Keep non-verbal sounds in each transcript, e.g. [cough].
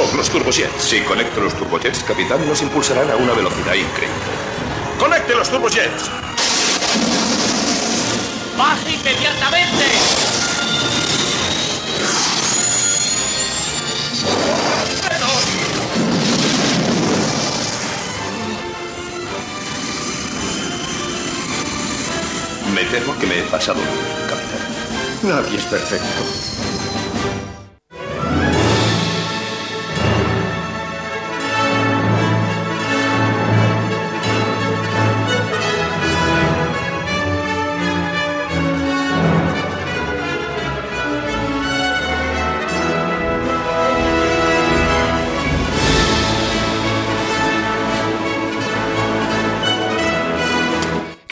Los turbojets. Si conecto los turbojets, capitán, nos impulsarán a una velocidad increíble. ¡Conecte los turbojets! ¡Baje inmediatamente! Me temo que me he pasado, capitán. Nadie es perfecto.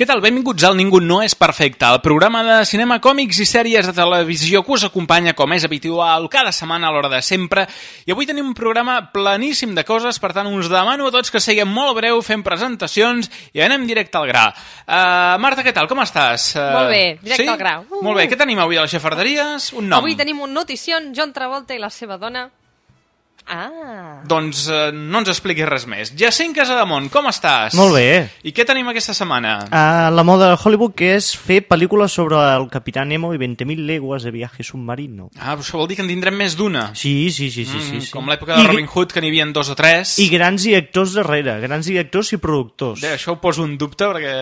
Tal? Benvinguts al Ningú no és perfecte, el programa de cinema, còmics i sèries de televisió que us acompanya, com és habitual, cada setmana a l'hora de sempre. I avui tenim un programa planíssim de coses, per tant, us demano a tots que siguem molt breu, fem presentacions i anem directe al gra. Uh, Marta, què tal? Com estàs? Uh, Molt bé, directe al gra. Uh, Molt bé, què tenim avui a les xafarderies? Un nom. Avui tenim un notición, John Travolta i la seva dona. Ah. Doncs uh, no ens expliquis res més. Jacint Casademont, com estàs? Molt bé. I què tenim aquesta setmana? Uh, la moda de Hollywood que és fer pel·lícules sobre el Capità Nemo i 20.000 leguas de viaje submarino. Ah, però això vol dir que en tindrem més d'una. Sí, sí, sí, sí. sí, Mm, sí. Com l'època de I, Robin Hood, que n'hi havia dos o tres. I grans directors darrere, grans directors i productors. Bé, això ho poso en dubte perquè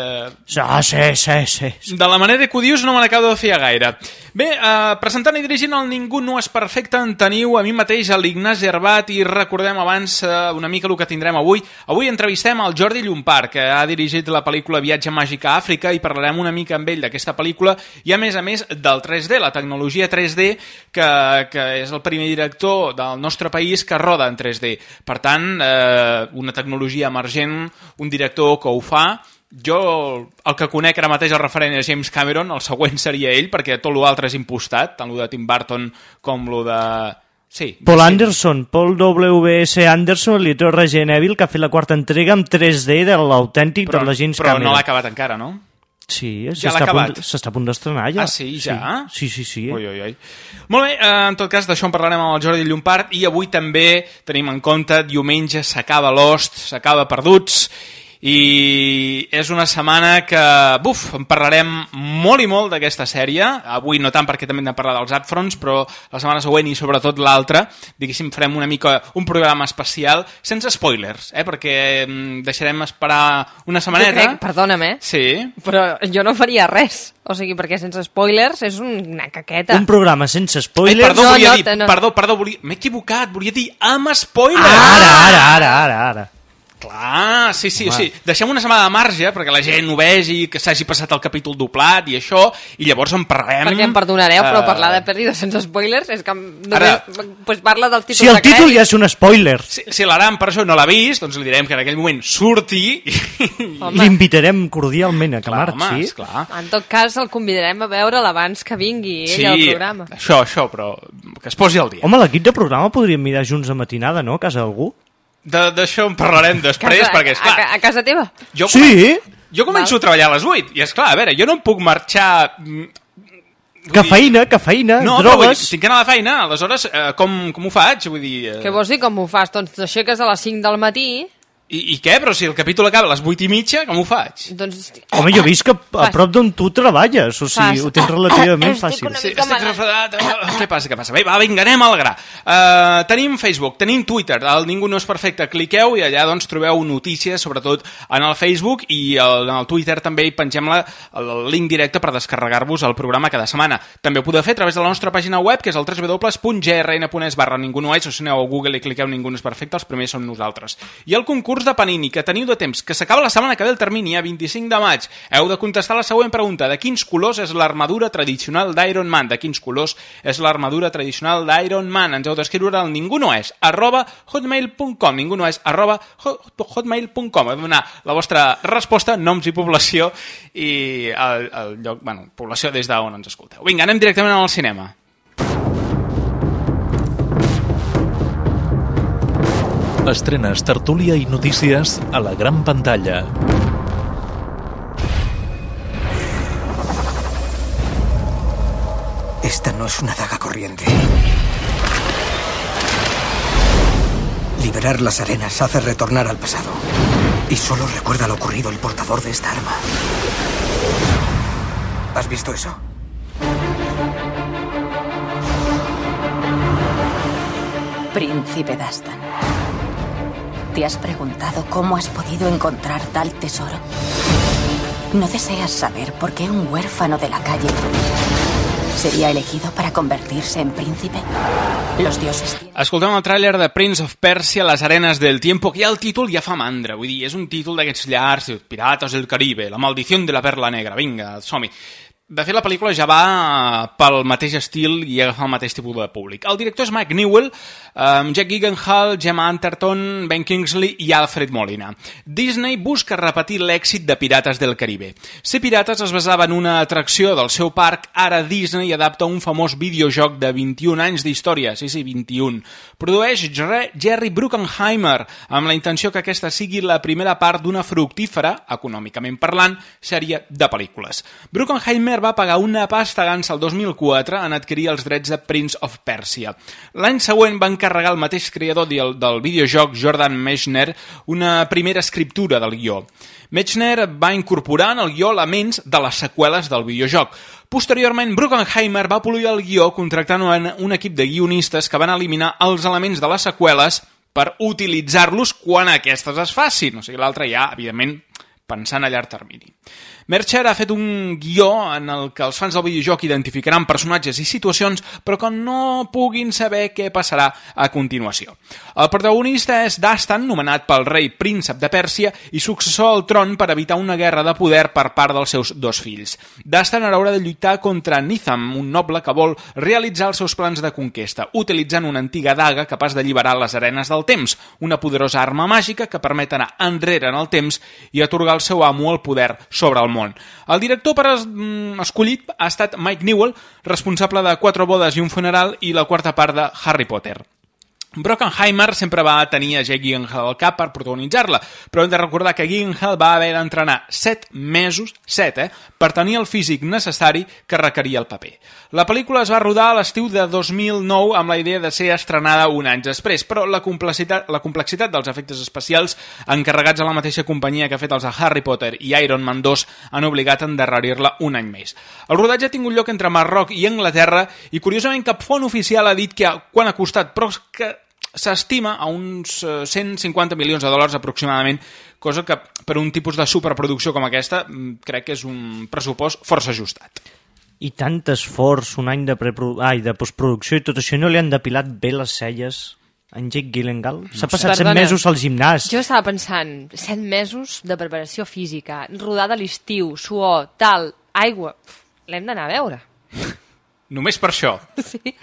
Ah, sí, sí, sí. de la manera que ho dius no me n'acabo de fiar gaire. Bé, eh, presentant i dirigint el Ningú no és perfecte en teniu a mi mateix, a l'Ignasi Herbat, i recordem abans eh, una mica el que tindrem avui. Avui entrevistem el Jordi Llompart, que ha dirigit la pel·lícula Viatge màgic a Àfrica, i parlarem una mica amb ell d'aquesta pel·lícula, i a més a més del 3D, la tecnologia 3D, que, que és el primer director del nostre país que roda en 3D. Per tant, eh, una tecnologia emergent, un director que ho fa, jo, el que conec ara mateix el referent és James Cameron, el següent seria ell, perquè tot l'altre és impostat, tant lo de Tim Burton com lo de... Sí. Paul sí. Anderson, Paul W.S. Anderson, el director de Resident Evil, que ha fet la quarta entrega amb 3D de l'autèntic Però, de la James però Cameron. no l'ha acabat encara, no? Sí, Ja s'està a punt- d'estrenar ja. Ah, sí, ja? Sí, sí, sí. Ui, ui, ui. Molt bé, eh, en tot cas, d'això en parlarem amb el Jordi Llompart i avui també tenim en compte diumenge s'acaba Lost, s'acaba Perduts i és una setmana que, buf, en parlarem molt i molt d'aquesta sèrie, avui no tant perquè també hem de parlar dels Upfronts, però la setmana següent i sobretot l'altra, diguéssim, farem una mica un programa especial, sense spoilers, eh, perquè mm, deixarem esperar una Jo setmaneta. crec, perdona'm, eh? Sí, Però jo no faria res. O sigui, perquè sense spoilers és una caqueta. Un programa sense Ai, spoilers. perdó, No, volia no, dir, no. perdó, perdó, volia... m'he equivocat, volia dir amb spoilers. Ara, ara, ara, ara, ara. Clar, sí, sí, o sigui, deixem una setmana de marge perquè la gent ho vegi, que s'hagi passat el capítol doblat i això, i llavors en parlarem. Perquè em perdonareu, però eh, parlar de pel·li sense spoilers és que només Ara- pues parla del títol Si el títol ja és un spoiler, Si, si l'Aram per això no l'ha vist, doncs li direm que en aquell moment surti i... Home. l'invitarem cordialment a que Clar, home, marxi. esclar. En tot cas, el convidarem a veure'l abans que vingui ell Sí, al programa. això, això, però que es posi al dia. Home, l'equip de programa podríem mirar junts a matinada, no? A casa d'algú? De- D'això en parlarem després, Casa- perquè, esclar, a, a, casa teva? jo, Sí! jo començo a treballar a les 8, i és clar, a veure, jo no em puc marxar... Cafeïna, cafeïna, No, però vull dir, drogues... tinc que anar a la feina, aleshores, eh, com, com ho faig? Vull dir... Eh, Què vols dir com ho fas? Doncs t'aixeques a les 5 del matí, I, I què? Però si el capítol acaba a les 8 i mitja, com ho faig? doncs... Home, jo he vist que a prop d'on tu treballes, o sigui, Fas- ho tens relativament Estic fàcil. una Sí, estic refredat. Què passa, què passa? Bé, va, vinga, anem al gra. Uh, tenim Facebook, tenim Twitter, el Ningú no és perfecte, cliqueu i allà doncs trobeu notícies, sobretot en el Facebook i el, en el Twitter també hi pengem la, el link directe per descarregar-vos el programa cada setmana. També ho podeu fer a través de la nostra pàgina web, que és el www.grn.es barra Ningú no és, o si aneu a Google i cliqueu Ningú no és perfecte, els primers som nosaltres. I el concurs de Panini, que teniu de temps, que s'acaba la setmana que ve el termini, a 25 de maig. Heu de contestar la següent pregunta. De quins colors és l'armadura tradicional d'Iron Man? De quins colors és l'armadura tradicional d'Iron Man? Ens heu d'escriure al ningú no és, arroba hotmail.com, ningú no és, arroba hot- hotmail.com. Heu donar la vostra resposta, noms i població i el, el lloc, bueno, població des d'on ens escolteu. Vinga, anem directament al cinema. Estrenes, tertúlia i notícies a la gran pantalla. Esta no es una daga corriente. Liberar las arenas hace retornar al pasado. Y solo recuerda lo ocurrido el portador de esta arma. ¿Has visto eso? Príncipe Dastan. ¿Te has preguntado cómo has podido encontrar tal tesoro? ¿No deseas saber por qué un huérfano de la calle sería elegido para convertirse en príncipe? Los dioses. Escoltem el tràiler de Prince of Persia, Les arenes del tiempo, que el títol ja fa mandra, vull dir, és un títol d'aquests llars, Pirates del Caribe, La maldició de la perla negra, vinga, som-hi. De fet, la pel·lícula ja va pel mateix estil i agafa el mateix tipus de públic. El director és Mike Newell, amb Jack Gyllenhaal, Gemma Arterton, Ben Kingsley i Alfred Molina. Disney busca repetir l'èxit de Pirates del Caribe. Ser Pirates es basava en una atracció del seu parc, ara Disney adapta un famós videojoc de 21 anys d'història, sí, sí, 21. Produeix Jerry Bruckheimer, amb la intenció que aquesta sigui la primera part d'una fructífera, econòmicament parlant, sèrie de pel·lícules. Bruckheimer va pagar una pasta gansa el 2004 en adquirir els drets de Prince of Persia. L'any següent va encarregar el mateix creador del, del videojoc, Jordan Mechner, una primera escriptura del guió. Mechner va incorporar en el guió elements de les seqüeles del videojoc. Posteriorment, Bruckheimer va polir el guió contractant un, un equip de guionistes que van eliminar els elements de les seqüeles per utilitzar-los quan aquestes es facin. O sigui, l'altre ja, evidentment, pensant a llarg termini. Mercher ha fet un guió en el que els fans del videojoc identificaran personatges i situacions però que no puguin saber què passarà a continuació. El protagonista és Dastan, nomenat pel rei príncep de Pèrsia i successor al tron per evitar una guerra de poder per part dels seus dos fills. Dastan haurà de lluitar contra Nitham, un noble que vol realitzar els seus plans de conquesta, utilitzant una antiga daga capaç d'alliberar les arenes del temps, una poderosa arma màgica que permet anar enrere en el temps i atorgar al seu amo el poder sobre el món. El director per es, mm, escollit ha estat Mike Newell, responsable de Quatre bodes i un funeral i la quarta part de Harry Potter. Brockenheimer sempre va tenir a Jake Gyllenhaal al cap per protagonitzar-la, però hem de recordar que Gyllenhaal va haver d'entrenar 7 mesos, 7, eh, per tenir el físic necessari que requeria el paper. La pel·lícula es va rodar a l'estiu de 2009 amb la idea de ser estrenada un any després, però la complexitat, la complexitat dels efectes especials encarregats a la mateixa companyia que ha fet els de Harry Potter i Iron Man 2 han obligat a endarrerir-la un any més. El rodatge ha tingut lloc entre Marroc i Anglaterra i curiosament cap font oficial ha dit que quan ha costat, però que s'estima a uns 150 milions de dòlars aproximadament, cosa que per un tipus de superproducció com aquesta mm, crec que és un pressupost força ajustat. I tant esforç, un any de, Ai, de postproducció i tot això, no li han depilat bé les celles en Jake Gyllenhaal? S'ha passat set mesos al gimnàs. Jo estava pensant, set mesos de preparació física, rodada a l'estiu, suor, tal, aigua... L'hem d'anar a veure. Només per això? [laughs] Sí.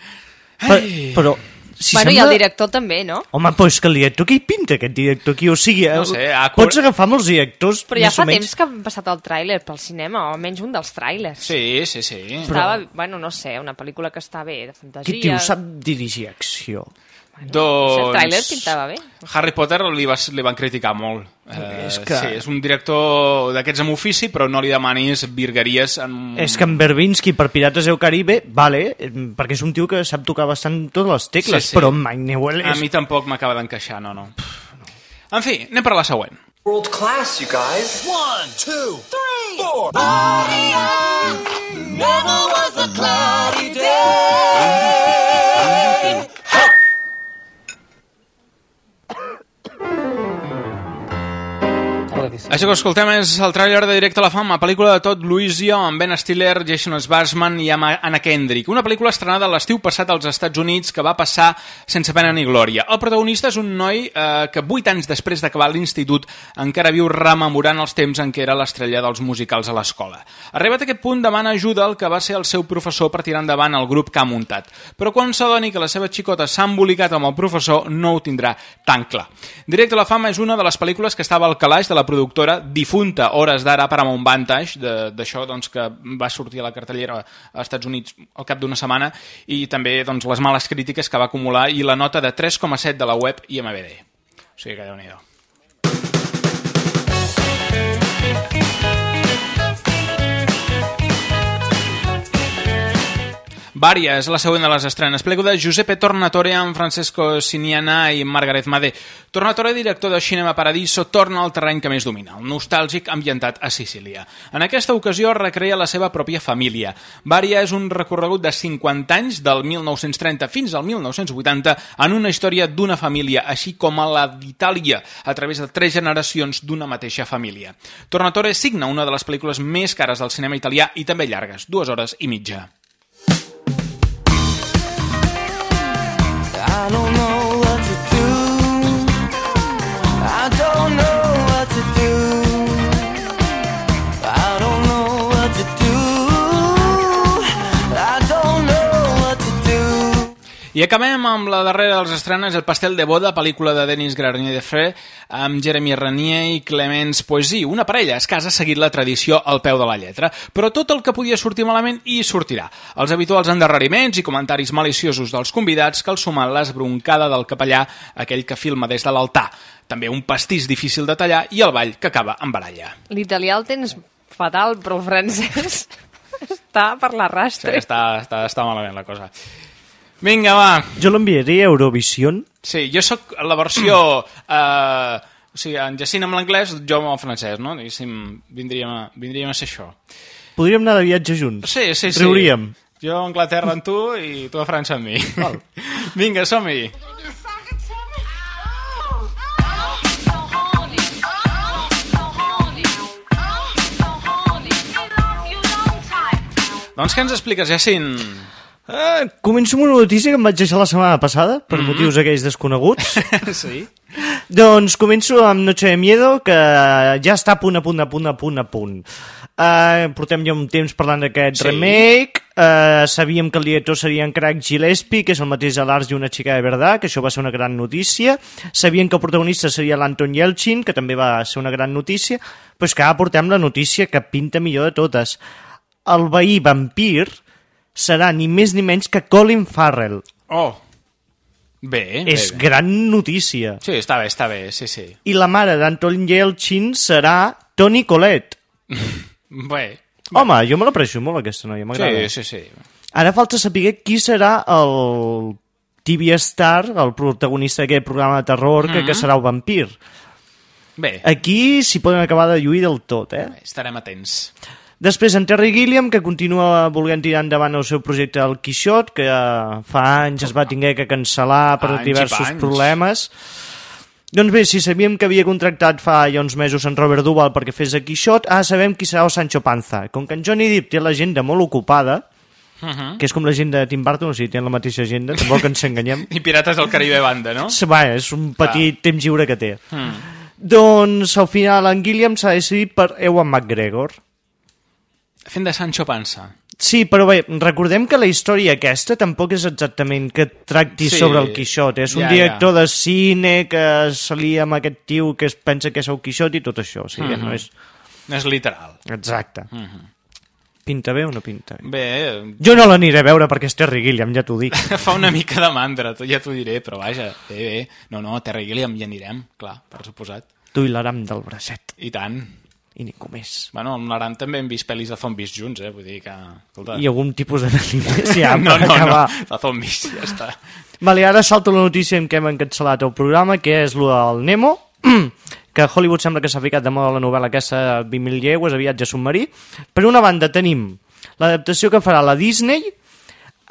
Però, però si bueno, sembla... i el director també, no? Home, però és que el director, què hi pinta aquest director aquí? O sigui, No sé, ha cor- pots agafar molts directors Però ja fa menys... temps que han passat el tràiler pel cinema, o almenys un dels tràilers. Sí, sí, sí. Estava, bueno, no sé, una pel·lícula que està bé, de fantasia... Aquest tio sap dirigir acció. El Doncs... tràiler pintava bé. Harry Potter li, va, li van criticar molt. Eh, És que- Sí, és un director d'aquests amb ofici, però no li demanis virgueries en... És que en Berbinsky per Pirates del Caribe, vale, perquè és un tio que sap tocar bastant totes les tecles, Sí, sí. però Mike Newell A és... mi tampoc m'acaba d'encaixar, no, no. En fi, anem per la següent. World class, you guys. One, two, three, four. Never Això que escoltem és el tràiler de Directe a la Fama, pel·lícula de Todd Luizio amb Ben Stiller, Jason Schwartzman i Anna Kendrick. Una pel·lícula estrenada l'estiu passat als Estats Units que va passar sense pena ni glòria. El protagonista és un noi eh, que 8 anys després d'acabar l'institut encara viu rememorant els temps en què era l'estrella dels musicals a l'escola. Arribat a aquest punt demana ajuda al que va ser el seu professor per tirar endavant el grup que ha muntat. Però quan s'adoni que la seva xicota s'ha embolicat amb el professor no ho tindrà tan clar. Directe a la Fama és una de les pel·lícules que estava al calaix de la productora difunta hores d'ara Paramount Vantage, d'això doncs, que va sortir a la cartellera als Estats Units al cap d'una setmana, i també doncs, les males crítiques que va acumular i la nota de 3,7 de la web IMDb. O sigui que déu nhi Vària és la següent de les estrenes. Plego de Giuseppe Tornatore amb Francesco Siniana i Margaret Madé. Tornatore, director de Cinema Paradiso, torna al terreny que més domina, el nostàlgic ambientat a Sicília. En aquesta ocasió recrea la seva pròpia família. Vària és un recorregut de 50 anys, del 1930 fins al 1980, en una història d'una família, així com a la d'Itàlia, a través de tres generacions d'una mateixa família. Tornatore signa una de les pel·lícules més cares del cinema italià i també llargues, dues hores i mitja. I don't know what to do. I don't know I acabem amb la darrera dels estrenes, El pastel de boda, pel·lícula de Denis Granier de Fré, amb Jeremy Renier i Clemens Poesí. Una parella es casa seguint la tradició al peu de la lletra, però tot el que podia sortir malament hi sortirà. Els habituals endarreriments i comentaris maliciosos dels convidats que el sumen l'esbroncada del capellà, aquell que filma des de l'altar. També un pastís difícil de tallar i el ball que acaba en baralla. L'italià el tens fatal, però el francès [laughs] està per Sí, l'arrastre. està, està, està malament la cosa. Vinga, va. Jo l'enviaria a Eurovision. Sí, jo sóc la versió... Eh, o sigui, en Jacint amb l'anglès, jo amb el francès, no? Diguéssim, vindríem a, vindríem a ser això. Podríem anar de viatge junts. Sí, sí, sí. Riuríem. Jo a Anglaterra amb tu i tu a França amb mi. Val. [laughs] Vinga, som-hi. Doncs què ens expliques, Jacint? Eh, començo amb una notícia que em vaig deixar la setmana passada, per Mhm. motius aquells desconeguts. [laughs] sí? doncs començo amb Noche de Miedo, que ja està a punt, a punt, a punt, a punt, a punt. Uh, portem ja un temps parlant d'aquest Sí. remake, uh, sabíem que el director seria en Craig Gillespie, que és el mateix de l'Ars i una xica de verdad, que això va ser una gran notícia. Sabíem que el protagonista seria l'Anton Yelchin, que també va ser una gran notícia, però és que ara portem la notícia que pinta millor de totes. El veí vampir serà ni més ni menys que Colin Farrell. Oh. Bé, bé, És bé. gran notícia. Sí, està bé, està bé, sí, sí. I la mare d'Anton Yelchin serà Toni Collette. [laughs] Bé. Home, jo me l'aprecio molt, aquesta noia, m'agrada. Sí, sí, sí. Ara falta saber qui serà el TV Star, el protagonista d'aquest programa de terror, que, Mhm. que serà el vampir. Bé, Aquí s'hi poden acabar de lluir del tot, eh? estarem atents. Després en Terry Gilliam, que continua volent tirar endavant el seu projecte El Quixot, que eh, fa anys es va tinguer que cancel·lar per Anys diversos problemes. Doncs bé, si sabíem que havia contractat fa ja uns mesos en Robert Duval perquè fes el Quixot, ara sabem qui serà el Sancho Panza. Com que en Johnny Depp té l'agenda molt ocupada, Uh -huh. que és com l'agenda de Tim Burton, o sigui, tenen la mateixa agenda, tampoc que ens enganyem. [laughs] I Pirates del Caribe banda, no? Va, és un petit temps lliure que té. Mm. Doncs al final en Gilliam s'ha decidit per Ewan McGregor. Fent de Sancho Panza. Sí, però bé, recordem que la història aquesta tampoc és exactament que tracti Sí, sobre el Quixot. És un ja, director de cine que s'alia amb aquest tio que es pensa que és el Quixot i tot això. O sigui, Mhm. no és... No és literal. Exacte. Mhm. Pinta bé o no pinta bé? Bé, Jo no l'aniré a veure perquè és Terry Gilliam, ja t'ho dic. [laughs] fa una mica de mandra, ja t'ho diré, però vaja, bé, bé. No, no, Terry Gilliam hi anirem, clar, per suposat. Tu i l'aram del bracet. I tant. I ningú més. Bueno, amb l'Aram també hem vist pel·lis de zombies junts, eh? Vull dir que... Escolta... I algun tipus de [laughs] més ja no, no, acabar. no, de zombies, ja està. Vale, ara salto la notícia en què hem encapçalat el programa, que és lo del Nemo, [clears throat] que Hollywood sembla que s'ha ficat de moda la novel·la aquesta 20.000 llegües a viatge submarí. Per una banda tenim l'adaptació que farà la Disney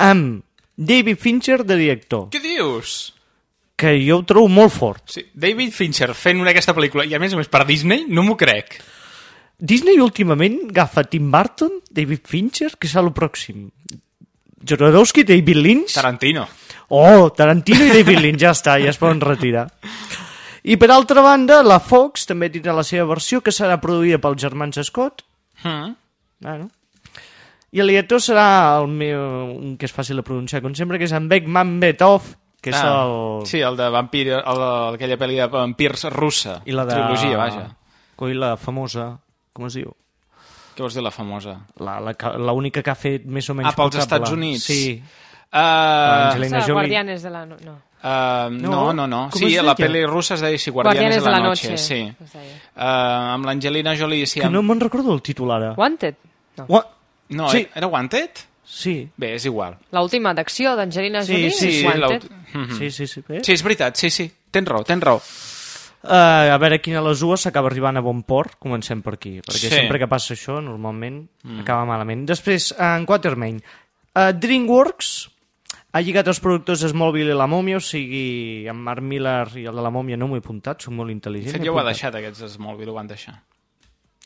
amb David Fincher de director, Què dius? que jo ho trobo molt fort. Sí, David Fincher fent una aquesta pel·lícula, i a més a més per Disney, no m'ho crec. Disney últimament agafa Tim Burton, David Fincher, que serà el pròxim. Jodorowsky, David Lynch... Tarantino. Oh, Tarantino i David Lynch, ja està, ja es poden retirar. I per altra banda, la Fox també tindrà la seva versió, que serà produïda pels germans Scott. Mm. Bueno. I el director serà el meu, un que és fàcil de pronunciar, com sempre, que és en Beckman Betov, que és Ah, el... Sí, el de vampir, el aquella pel·li de vampirs russa. I la de... Trilogia, vaja. Coi, la famosa... Com es diu? Què vols dir, la famosa? La, la, que- la única que ha fet més o menys Ah, pels. Estats Units? Sí. Uh, Angelina Serà Jolie. Guardianes de la... No. no. Uh, no, no, no. Com Sí, la pel·li russa es deia sí, Guardianes, de la, Noche. Sí. es deia. Uh, amb l'Angelina Jolie, sí. Que amb... no me'n recordo el títol ara. Wanted? No. Ua- No, Sí. era Wanted? Sí. Bé, és igual. L'última d'acció d'Angelina Sí, Jolie, sí, Wanted. l'aut- Mhm. Sí, sí, sí. Bé. Sí, és veritat, sí, sí. Tens raó, tens raó. Uh, a veure quina de les dues s'acaba arribant a bon port. Comencem per aquí, perquè Sí. sí. sempre que passa això, normalment mm. acaba malament. Després, en Quatermain, uh, DreamWorks ha lligat els productors Smallville i La Mòmia, o sigui, en Mark Millar i el de La Mòmia no m'ho he apuntat, soc molt De intel·ligent. fet, ja ho ha deixat, aquests Smallville, ho van deixar.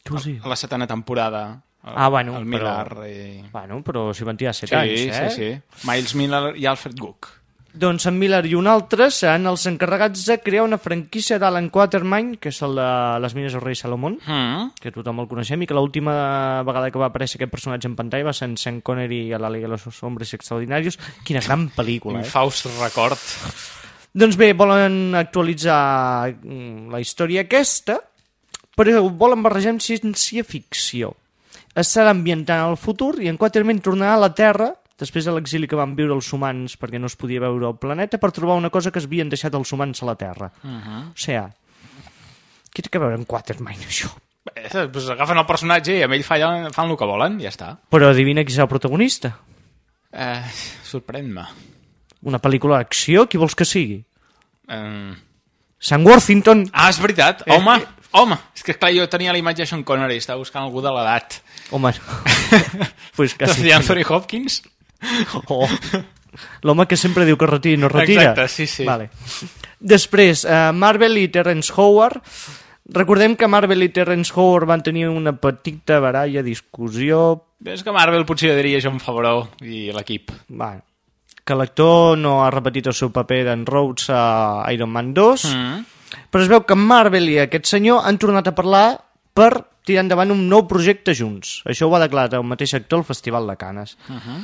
Vols dir? A la setena temporada. El, Ah, bueno, el però- Millar i... Bueno, però si van tirar 7 Sí, anys, eh? sí, sí. Miles Miller i Alfred Cook. Doncs en Miller i un altre seran els encarregats de crear una franquícia d'Alan Quatermain, que és el de les mines del rei Salomón, Mm. que tothom el coneixem, i que l'última vegada que va aparèixer aquest personatge en pantalla va ser en Sean Connery a la Liga de los Hombres Extraordinarios. Quina gran pel·lícula, eh? Infaust record. Doncs bé, volen actualitzar mm, la història aquesta, però volen barrejar amb ciència-ficció. Estarà ambientant al futur i en Quatermain tornarà a la Terra després de l'exili que van viure els humans perquè no es podia veure el planeta per trobar una cosa que es havien deixat els humans a la Terra. Uh -huh. O sigui, què té a veure amb Quatermain, això? Bé, doncs agafen el personatge i amb ell fan, fan el que volen, ja està. Però adivina qui serà el protagonista. Eh, Sorprèn-me. Una pel·lícula d'acció, qui vols que sigui? Eh... Sam Worthington. Ah, és veritat. Home, home. És que, clar, jo tenia la imatge de Sean Connery, estava buscant algú de l'edat. Home, [laughs] pues Que quasi. sí. Anthony Hopkins? [laughs] Oh. L'home que sempre diu que retira i no retira. Exacte, sí, sí. Vale. Després, uh, Marvel i Terrence Howard. Recordem que Marvel i Terrence Howard van tenir una petita baralla, discussió... És que Marvel potser diria John Favreau i l'equip. Va, que l'actor no ha repetit el seu paper d'en Rhodes a Iron Man 2, Mm. però es veu que Marvel i aquest senyor han tornat a parlar per tirar endavant un nou projecte junts. Això ho va declarar el mateix actor al Festival de Canes. Uh -huh.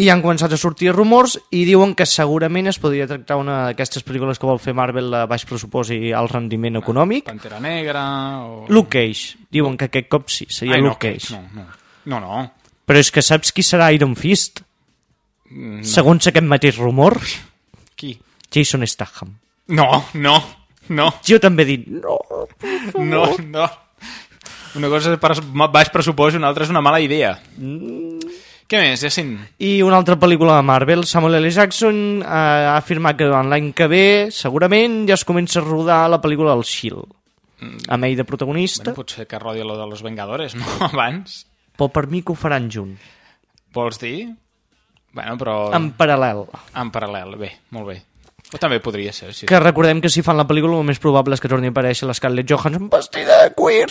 I han començat a sortir rumors i diuen que segurament es podria tractar una d'aquestes pel·lícules que vol fer Marvel de baix pressupost i alt rendiment econòmic. Pantera Negra o... Luke Cage. Diuen que aquest cop sí, seria Ai, no, Luke Cage. No, no. No, no. Però és que saps qui serà Iron Fist? Mm, Segons aquest mateix rumor, Qui? Jason Statham. No, no, no, Jo també he dit, no, no, no. Una cosa és per baix pressupost i una altra és una mala idea. Què més, Jacint? I una altra pel·lícula de Marvel, Samuel L. Jackson eh, ha afirmat que durant l'any que ve segurament ja es comença a rodar la pel·lícula del S.H.I.E.L.D. Amb ell de protagonista, Bueno, potser que rodi lo de los Vengadores, [laughs] no? Abans. però per mi que ho faran junt, Vols dir? Bueno, però... en paral·lel. En paral·lel, bé, molt bé. O també podria ser, sí. Que recordem que si fan la pel·lícula el més probable és que torni a aparèixer la Scarlett Johansson vestida de queer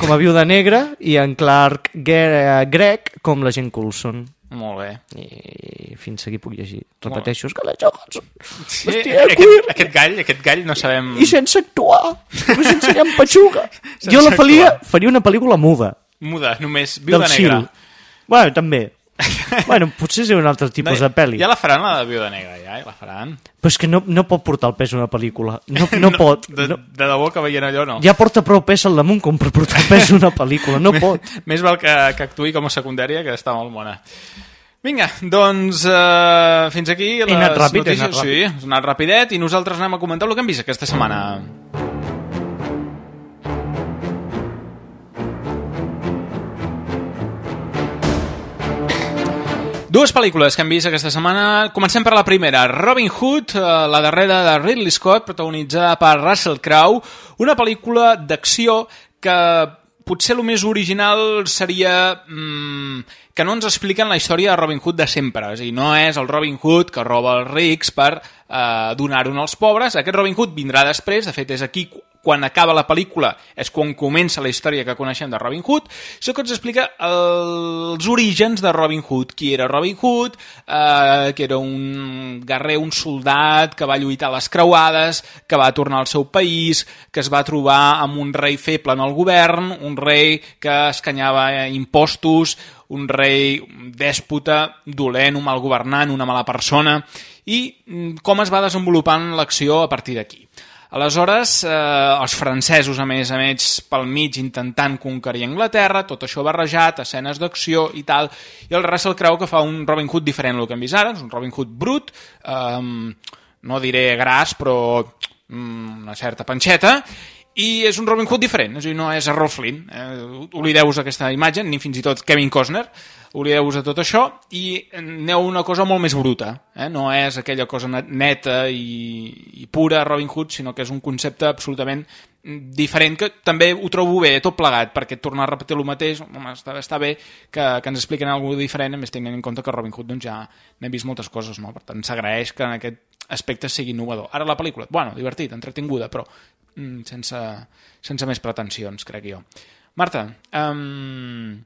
com a viuda negra i en Clark Ge- Gregg com la gent Coulson. Molt bé. I fins aquí puc llegir. Repeteixo, Scarlett Johansson. Sí, de aquest, queer. aquest gall, aquest gall no sabem... I sense actuar. Només ensenyant petxuga. [laughs] Sense jo la faria, faria una pel·lícula muda. Muda, només, viuda negra. Bueno, també. [laughs] bueno, potser seria un altre tipus de pel·li. Ja la faran, la de viuda negra, ja, ja la faran. Però és que no, no pot portar el pes una pel·lícula. No, no, [laughs] pot. De, No. de debò que veient allò, no. Ja porta prou pes al damunt com per portar el pes una pel·lícula. No [laughs] pot. Més val que, que actuï com a secundària, que està molt bona. Vinga, doncs uh, fins aquí les He anat ràpid, he notícies. anat ràpid. Sí, has anat rapidet i nosaltres anem a comentar el que hem vist aquesta setmana. Dues pel·lícules que hem vist aquesta setmana. Comencem per la primera, Robin Hood, eh, la darrera de Ridley Scott, protagonitzada per Russell Crowe, una pel·lícula d'acció que potser el més original seria mm, que no ens expliquen la història de Robin Hood de sempre. És a dir, no és el Robin Hood que roba els rics per eh, donar-ho als pobres. Aquest Robin Hood vindrà després, de fet és aquí qu- quan acaba la pel·lícula, és quan comença la història que coneixem de Robin Hood. Això que ens explica els orígens de Robin Hood. Qui era Robin Hood, eh, que era un guerrer, un soldat que va lluitar a les creuades, que va tornar al seu país, que es va trobar amb un rei feble en el govern, un rei que escanyava impostos, un rei dèspota, dolent, un mal governant, una mala persona, i mm, com es va desenvolupant l'acció a partir d'aquí. Aleshores, eh, els francesos, a més a més, pel mig intentant conquerir Anglaterra, tot això barrejat, escenes d'acció i tal, i el Russell Crowe que fa un Robin Hood diferent del que hem vist ara, és un Robin Hood brut, eh, no diré gras, però mm, una certa panxeta, i és un Robin Hood diferent, és a dir, no és Errol Flynn. Eh, oblideu-vos aquesta imatge, ni fins i tot Kevin Costner, oblideu-vos de tot això i aneu una cosa molt més bruta. Eh? No és aquella cosa net- neta i, i pura Robin Hood, sinó que és un concepte absolutament diferent, que també ho trobo bé, tot plegat, perquè tornar a repetir el mateix, home, està, està bé que, que ens expliquen alguna cosa diferent, a més tenint en compte que Robin Hood doncs, ja n'hem vist moltes coses, no? per tant s'agraeix que en aquest aspecte sigui innovador. Ara la pel·lícula, bueno, divertit, entretinguda, però mm, sense, sense més pretensions, crec jo. Marta, um,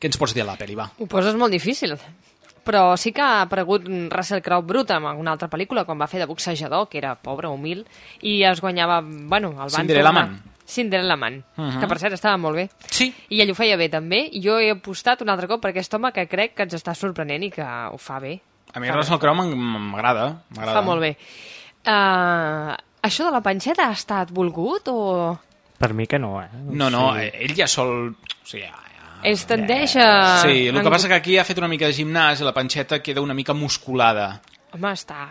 què ens pots dir de la pel·li, va? Ho poses molt difícil. Però sí que ha aparegut Russell Crowe brut en alguna altra pel·lícula, quan va fer de boxejador, que era pobre, humil, i es guanyava... Bueno, el van Cinderella tornar... Man. Cinderella Man, uh -huh. que per cert estava molt bé. Sí. I ell ho feia bé també, i jo he apostat un altre cop per aquest home que crec que ens està sorprenent i que ho fa bé. A mi Fa Russell Crowe m'ag- m'agrada. m'agrada. Fa molt bé. Uh, això de la panxeta ha estat volgut o... Per mi que no, eh? No, no, Sí. ell ja sol... O sigui. Es tendeix a... Sí, el que passa que aquí ha fet una mica de gimnàs i la panxeta queda una mica musculada. Home, està...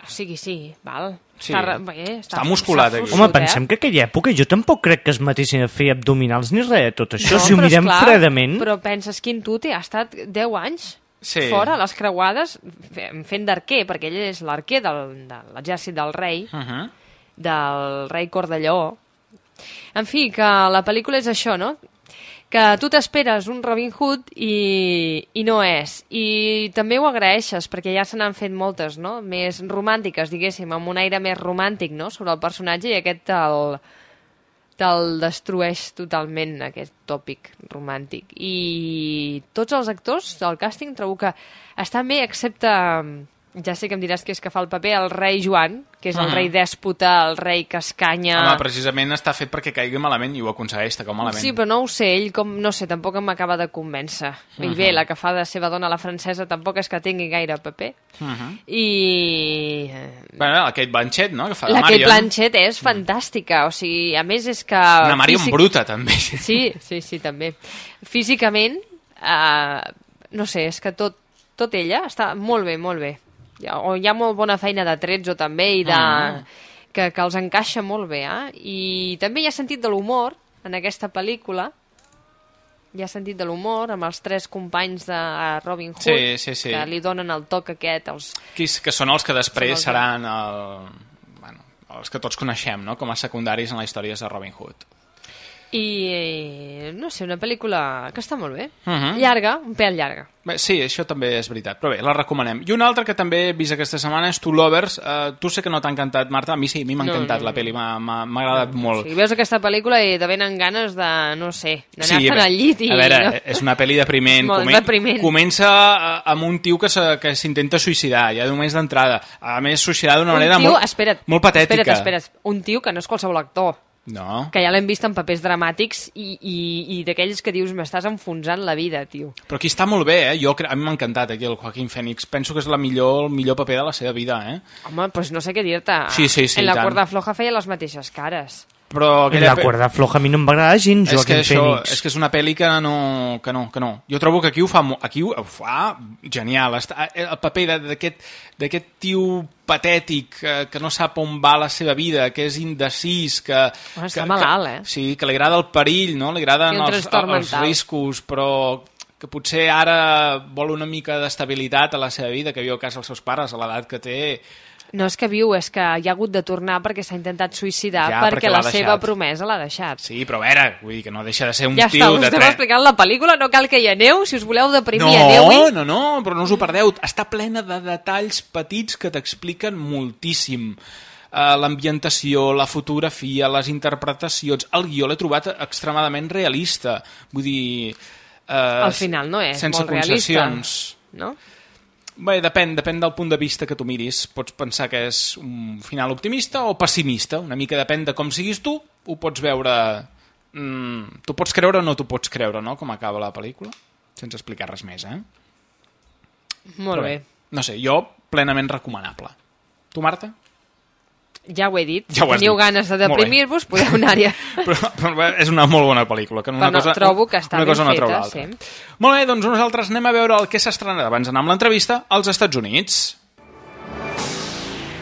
O sigui, sí, val. Sí. Està, bé, Està musculat, aquí. Home, eh? pensem que aquella època jo tampoc crec que es matessin a fer abdominals ni res de tot això. No, si ho però mirem esclar, fredament... Però penses, quin tute, ha estat 10 anys Sí. fora, les creuades, fe- fent d'arquer, perquè ell és l'arquer del, de l'exèrcit del rei, Uh -huh. del rei Cordelló. En fi, que la pel·lícula és això, no? Que tu t'esperes un Robin Hood i, i no és. I també ho agraeixes, perquè ja se n'han fet moltes, no? Més romàntiques, diguéssim, amb un aire més romàntic, no?, sobre el personatge, i aquest te'l te'l destrueix totalment, aquest tòpic romàntic. I tots els actors del càsting trobo que estan bé, excepte... Ja sé que em diràs que és que fa el paper el rei Joan, que és el Mhm. rei dèspota, el rei que escanya... Home, precisament està fet perquè caigui malament i ho aconsegueix, que malament. Sí, però no ho sé, ell com, no sé, tampoc m'acaba de convèncer. I Mhm. bé, la que fa de seva dona, la francesa, tampoc és que tingui gaire paper. Uh -huh. I... Bueno, la Kate Blanchett, no?, que fa de La Kate Marion. Blanchett és fantàstica, o sigui, a més és que... Una Marion físic- bruta, també. Sí, sí, sí, també. Físicament, eh, no sé, és que tot, tot ella està molt bé, molt bé. O hi ha molt bona feina de tretzo també i de... Ah. Que, que els encaixa molt bé, eh? I també hi ha sentit de l'humor en aquesta pel·lícula. Hi ha sentit de l'humor amb els tres companys de Robin Hood Sí, sí, sí. que li donen el toc aquest, els Que, que són els que després els- seran el, bueno, els que tots coneixem, no?, com a secundaris en les històries de Robin Hood. I, eh, no sé, una pel·lícula que està molt bé. Mhm. Llarga, un pèl llarga. Bé, sí, això també és veritat, però bé, la recomanem. I una altra que també he vist aquesta setmana és Two Lovers. Uh, tu sé que no t'ha encantat, Marta, a mi sí, a mi m'ha No, encantat no, la pel·li, m'ha- agradat molt. Si veus aquesta pel·lícula i te venen ganes de, no sé, d'anar-te'n veure, al llit i... A veure, no? és una pel·li depriment. Molt Comen- depriment. Comença eh, amb un tio que s'intenta suïcidar, ja només d'entrada. A més, suïcidar d'una un manera tio, molt, espera't, molt patètica. Espera't, espera't, un tio que no és qualsevol actor, No. que ja l'hem vist en papers dramàtics i, i, i d'aquells que dius m'estàs enfonsant la vida, tio. Però aquí està molt bé, eh? Jo, a mi m'ha encantat aquí el Joaquín Phoenix. Penso que és la millor, el millor paper de la seva vida, eh? Home, doncs no sé què dir-te. Sí, sí, sí, En la tant. cuerda floja feia les mateixes cares. Però aquella la pe- cuerda floja a mi no em va agradar gens, és que, això, Phoenix. és que és una pel·li que no, que no, que no. Jo trobo que aquí ho fa, aquí ho, fa genial. Està, eh, el paper de- d'aquest d'aquest tio patètic que, que no sap on va la seva vida, que és indecis, que... Està que, malalt, que, eh? Sí, que li agrada el perill, no? Li agraden els, els riscos, però que potser ara vol una mica d'estabilitat a la seva vida, que viu a casa dels seus pares a l'edat que té. No és que viu, és que hi ha hagut de tornar perquè s'ha intentat suïcidar Ja, perquè, perquè la l'ha seva deixat. promesa l'ha deixat. Sí, però a veure, vull dir que no deixa de ser un ja tio està, de estem tre- explicant la pel·lícula, no cal que hi aneu, si us voleu deprimir, no, aneu-hi. no, no, però no us ho perdeu. Està plena de detalls petits que t'expliquen moltíssim. Uh, L'ambientació, la fotografia, les interpretacions... El guió l'he trobat extremadament realista. Vull dir... Uh, Al final no és sense molt realista. concessions. No? Bé, depèn, depèn del punt de vista que tu miris. Pots pensar que és un final optimista o pessimista. Una mica depèn de com siguis tu, ho pots veure... Mm, tu pots creure o no tu pots creure, no?, com acaba la pel·lícula. Sense explicar res més, eh? Molt Però bé. No sé, jo plenament recomanable. Tu, Marta? Ja ho he dit. Ja ho teniu dit. ganes de deprimir-vos, podeu anar-hi. [laughs] Però, però és una molt bona pel·lícula. Que una Però no, cosa, trobo que està una ben cosa no feta, l'altra. sí. Molt bé, doncs nosaltres anem a veure el que s'estrena abans d'anar amb l'entrevista als Estats Units.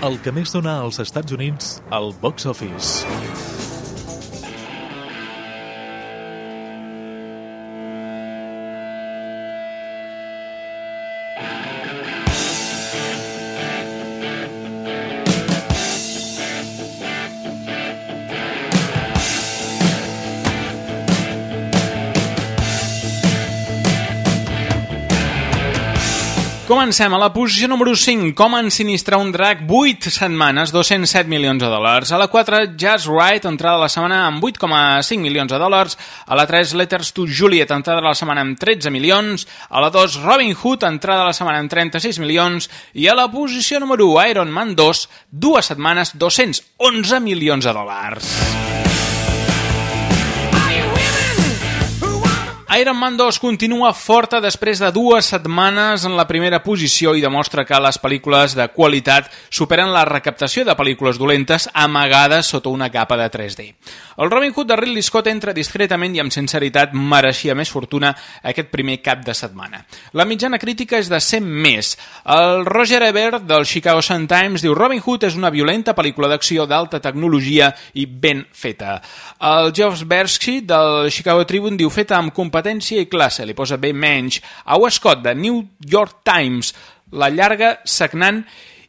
El que més dona als Estats Units al box office. Comencem a la posició número 5. Com ensinistrar un drac 8 setmanes, 207 milions de dòlars. A la 4, Just Right, entrada de la setmana amb 8,5 milions de dòlars. A la 3, Letters to Juliet, entrada de la setmana amb 13 milions. A la 2, Robin Hood, entrada de la setmana amb 36 milions. I a la posició número 1, Iron Man 2, dues setmanes, 211 milions de dòlars. Iron Man 2 continua forta després de dues setmanes en la primera posició i demostra que les pel·lícules de qualitat superen la recaptació de pel·lícules dolentes amagades sota una capa de 3D. El Robin Hood de Ridley Scott entra discretament i amb sinceritat mereixia més fortuna aquest primer cap de setmana. La mitjana crítica és de 100 més. El Roger Ebert del Chicago Sun-Times diu Robin Hood és una violenta pel·lícula d'acció d'alta tecnologia i ben feta. El Geoff Bersky del Chicago Tribune diu feta amb competència competència i classe, li posa bé menys. A Scott, de New York Times, la llarga, sagnant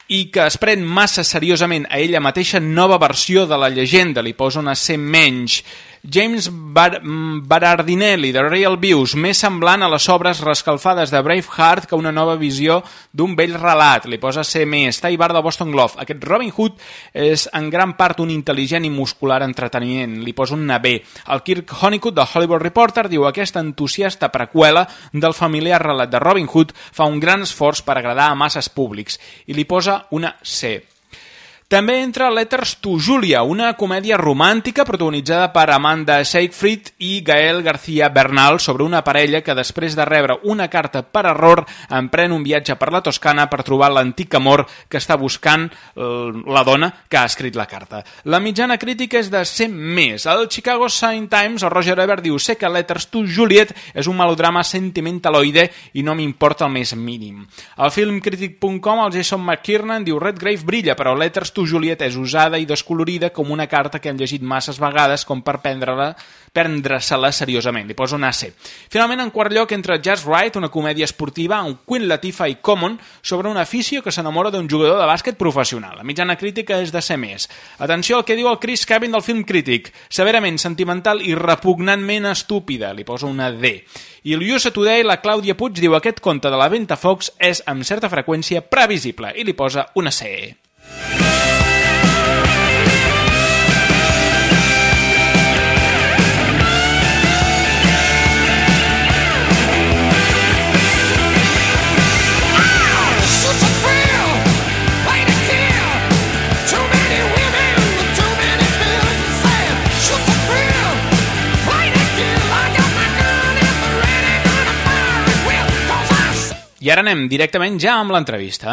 i que es pren massa seriosament a ella mateixa nova versió de la llegenda, li posa una C menys. James Bar Barardinelli, de Real Views, més semblant a les obres rescalfades de Braveheart que una nova visió d'un vell relat. Li posa més. Tai Bar de Boston Globe. Aquest Robin Hood és en gran part un intel·ligent i muscular entreteniment. Li posa un B. El Kirk Honeycutt de Hollywood Reporter diu aquesta entusiasta preqüela del familiar relat de Robin Hood fa un gran esforç per agradar a masses públics i li posa una C. També entra Letters to Julia, una comèdia romàntica protagonitzada per Amanda Seyfried i Gael García Bernal sobre una parella que després de rebre una carta per error emprèn un viatge per la Toscana per trobar l'antic amor que està buscant eh, la dona que ha escrit la carta. La mitjana crítica és de 100 més. El Chicago Sun Times, el Roger Ebert, diu sé que Letters to Juliet és un melodrama sentimentaloide i no m'importa el més mínim. El filmcritic.com, el Jason McKiernan, diu Redgrave brilla, però Letters tu Julieta és usada i descolorida com una carta que hem llegit masses vegades com per prendre-la prendre-se-la seriosament. Li poso un AC. Finalment, en quart lloc, entra Just Right, una comèdia esportiva amb Queen Latifah i Common sobre un aficio que s'enamora d'un jugador de bàsquet professional. La mitjana crítica és de ser més. Atenció al que diu el Chris Cabin del film crític. Severament sentimental i repugnantment estúpida. Li poso una D. I el USA Today, la Clàudia Puig, diu aquest conte de la Venta Fox és amb certa freqüència previsible i li posa una C. I ara anem directament ja amb l'entrevista.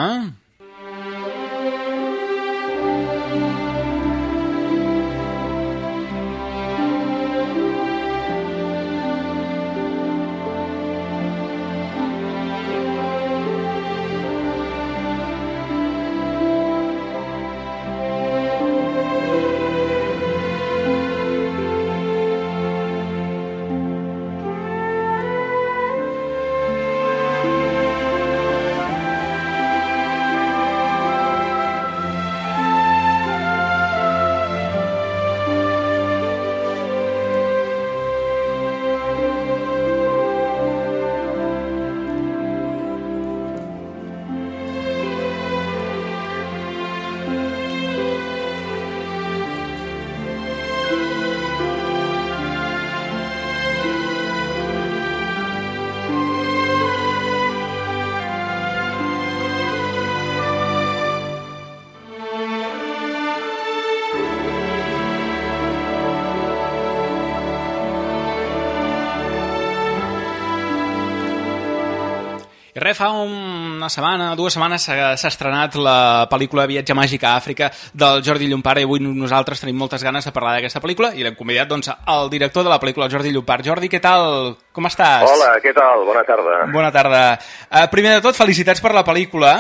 Fa una setmana, dues setmanes s'ha estrenat la pel·lícula Viatge màgic a Àfrica del Jordi Llompart i avui nosaltres tenim moltes ganes de parlar d'aquesta pel·lícula i l'hem convidat doncs, al director de la pel·lícula, Jordi Llompart. Jordi, què tal? Com estàs? Hola, què tal? Bona tarda. Bona tarda. Uh, primer de tot, felicitats per la pel·lícula.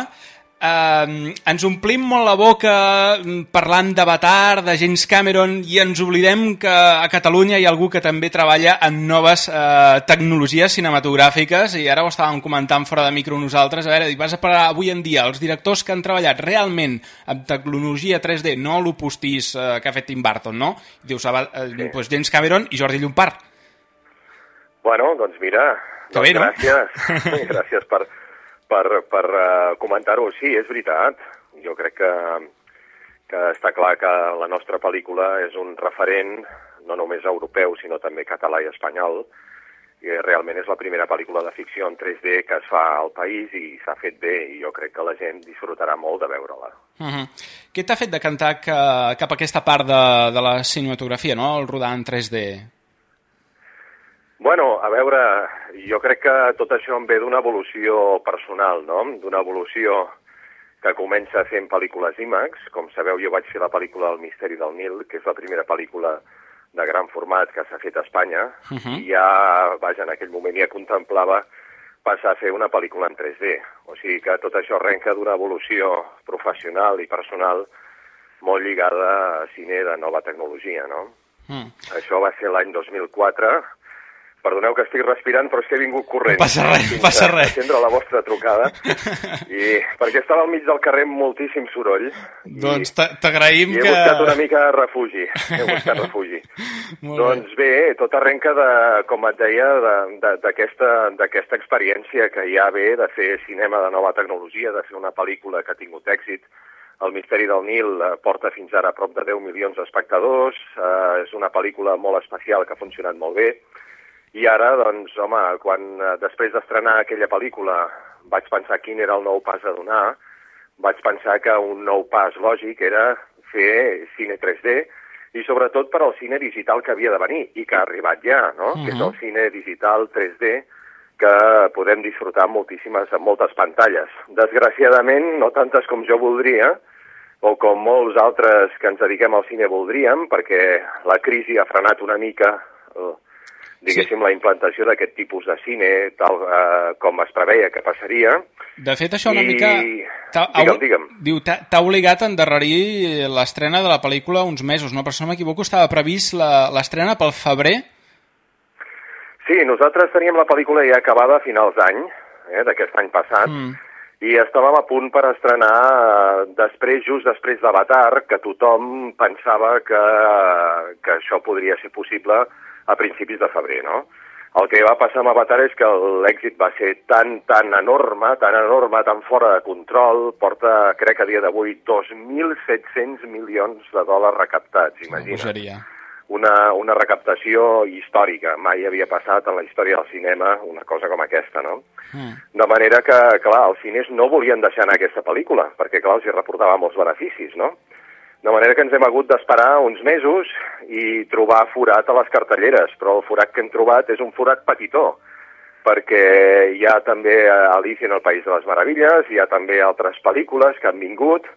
Uh, ens omplim molt la boca parlant d'Avatar, de James Cameron i ens oblidem que a Catalunya hi ha algú que també treballa en noves uh, tecnologies cinematogràfiques i ara ho estàvem comentant fora de micro nosaltres a veure, vas a parar avui en dia els directors que han treballat realment amb tecnologia 3D, no l'opostís uh, que ha fet Tim Burton, no? Dius, uh, sí. pues James Cameron i Jordi Llompart Bueno, doncs mira, que bé, doncs gràcies, [laughs] gràcies per, per, per uh, comentar-ho. Sí, és veritat. Jo crec que, que està clar que la nostra pel·lícula és un referent no només europeu, sinó també català i espanyol, i realment és la primera pel·lícula de ficció en 3D que es fa al país i s'ha fet bé i jo crec que la gent disfrutarà molt de veure-la. Uh -huh. Què t'ha fet de cantar que, cap a aquesta part de, de la cinematografia, no? el rodar en 3D? Bueno, a veure, jo crec que tot això em ve d'una evolució personal, no? D'una evolució que comença fent pel·lícules IMAX. Com sabeu, jo vaig fer la pel·lícula El misteri del Nil, que és la primera pel·lícula de gran format que s'ha fet a Espanya, uh -huh. i ja, vaja, en aquell moment ja contemplava passar a fer una pel·lícula en 3D. O sigui que tot això arrenca d'una evolució professional i personal molt lligada a cine de nova tecnologia, no? Mm. Això va ser l'any 2004, Perdoneu que estic respirant, però és que he vingut corrent. No passa res, no passa res. atendre la vostra trucada, [laughs] i perquè estava al mig del carrer amb moltíssim soroll. Doncs t'agraïm que... he buscat una mica refugi, he buscat refugi. [laughs] doncs bé, tot arrenca de, com et deia, d'aquesta experiència que hi ha bé de fer cinema de nova tecnologia, de fer una pel·lícula que ha tingut èxit, el misteri del Nil eh, porta fins ara prop de 10 milions d'espectadors, eh, és una pel·lícula molt especial que ha funcionat molt bé, i ara, doncs, home, quan eh, després d'estrenar aquella pel·lícula vaig pensar quin era el nou pas a donar, vaig pensar que un nou pas lògic era fer cine 3D i sobretot per al cine digital que havia de venir i que ha arribat ja, no? Uh -huh. que és el cine digital 3D que podem disfrutar moltíssimes, en moltes pantalles. Desgraciadament, no tantes com jo voldria, o com molts altres que ens dediquem al cine voldríem, perquè la crisi ha frenat una mica diguéssim, sí. la implantació d'aquest tipus de cine, tal eh, com es preveia que passaria. De fet, això una I... mica... Digue'm, digue'm. Diu, t'ha obligat a endarrerir l'estrena de la pel·lícula uns mesos, no? Per si no m'equivoco, estava previst l'estrena pel febrer? Sí, nosaltres teníem la pel·lícula ja acabada a finals d'any, eh, d'aquest any passat, mm. i estàvem a punt per estrenar eh, després, just després d'Avatar, que tothom pensava que, que això podria ser possible a principis de febrer, no? El que va passar amb Avatar és que l'èxit va ser tan, tan enorme, tan enorme, tan fora de control, porta, crec a dia d'avui, 2.700 milions de dòlars recaptats, imagina't. Una, una recaptació històrica, mai havia passat en la història del cinema una cosa com aquesta, no? Mm. De manera que, clar, els cines no volien deixar anar aquesta pel·lícula, perquè, clar, els hi reportava molts beneficis, no? De manera que ens hem hagut d'esperar uns mesos i trobar forat a les cartelleres, però el forat que hem trobat és un forat petitó, perquè hi ha també Alicia en el País de les Meravilles, hi ha també altres pel·lícules que han vingut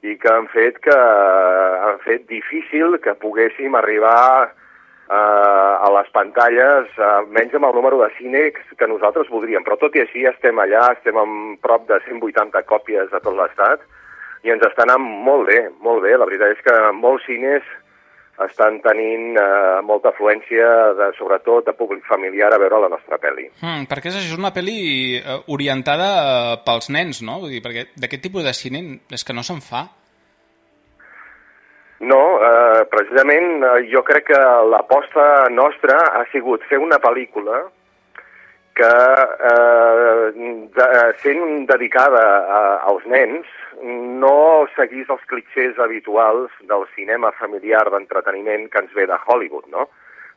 i que han fet que han fet difícil que poguéssim arribar eh, a les pantalles, eh, menys amb el número de cine que nosaltres voldríem. Però tot i així estem allà, estem en prop de 180 còpies a tot l'estat, i ens està anant molt bé, molt bé. La veritat és que molts cines estan tenint eh, molta afluència, de, sobretot de públic familiar, a veure la nostra pel·li. Hmm, perquè és, és una pel·li eh, orientada eh, pels nens, no? Vull dir, perquè d'aquest tipus de cine és que no se'n fa. No, eh, precisament eh, jo crec que l'aposta nostra ha sigut fer una pel·lícula que, eh, de, sent dedicada a, als nens, no seguís els clitxers habituals del cinema familiar d'entreteniment que ens ve de Hollywood, no?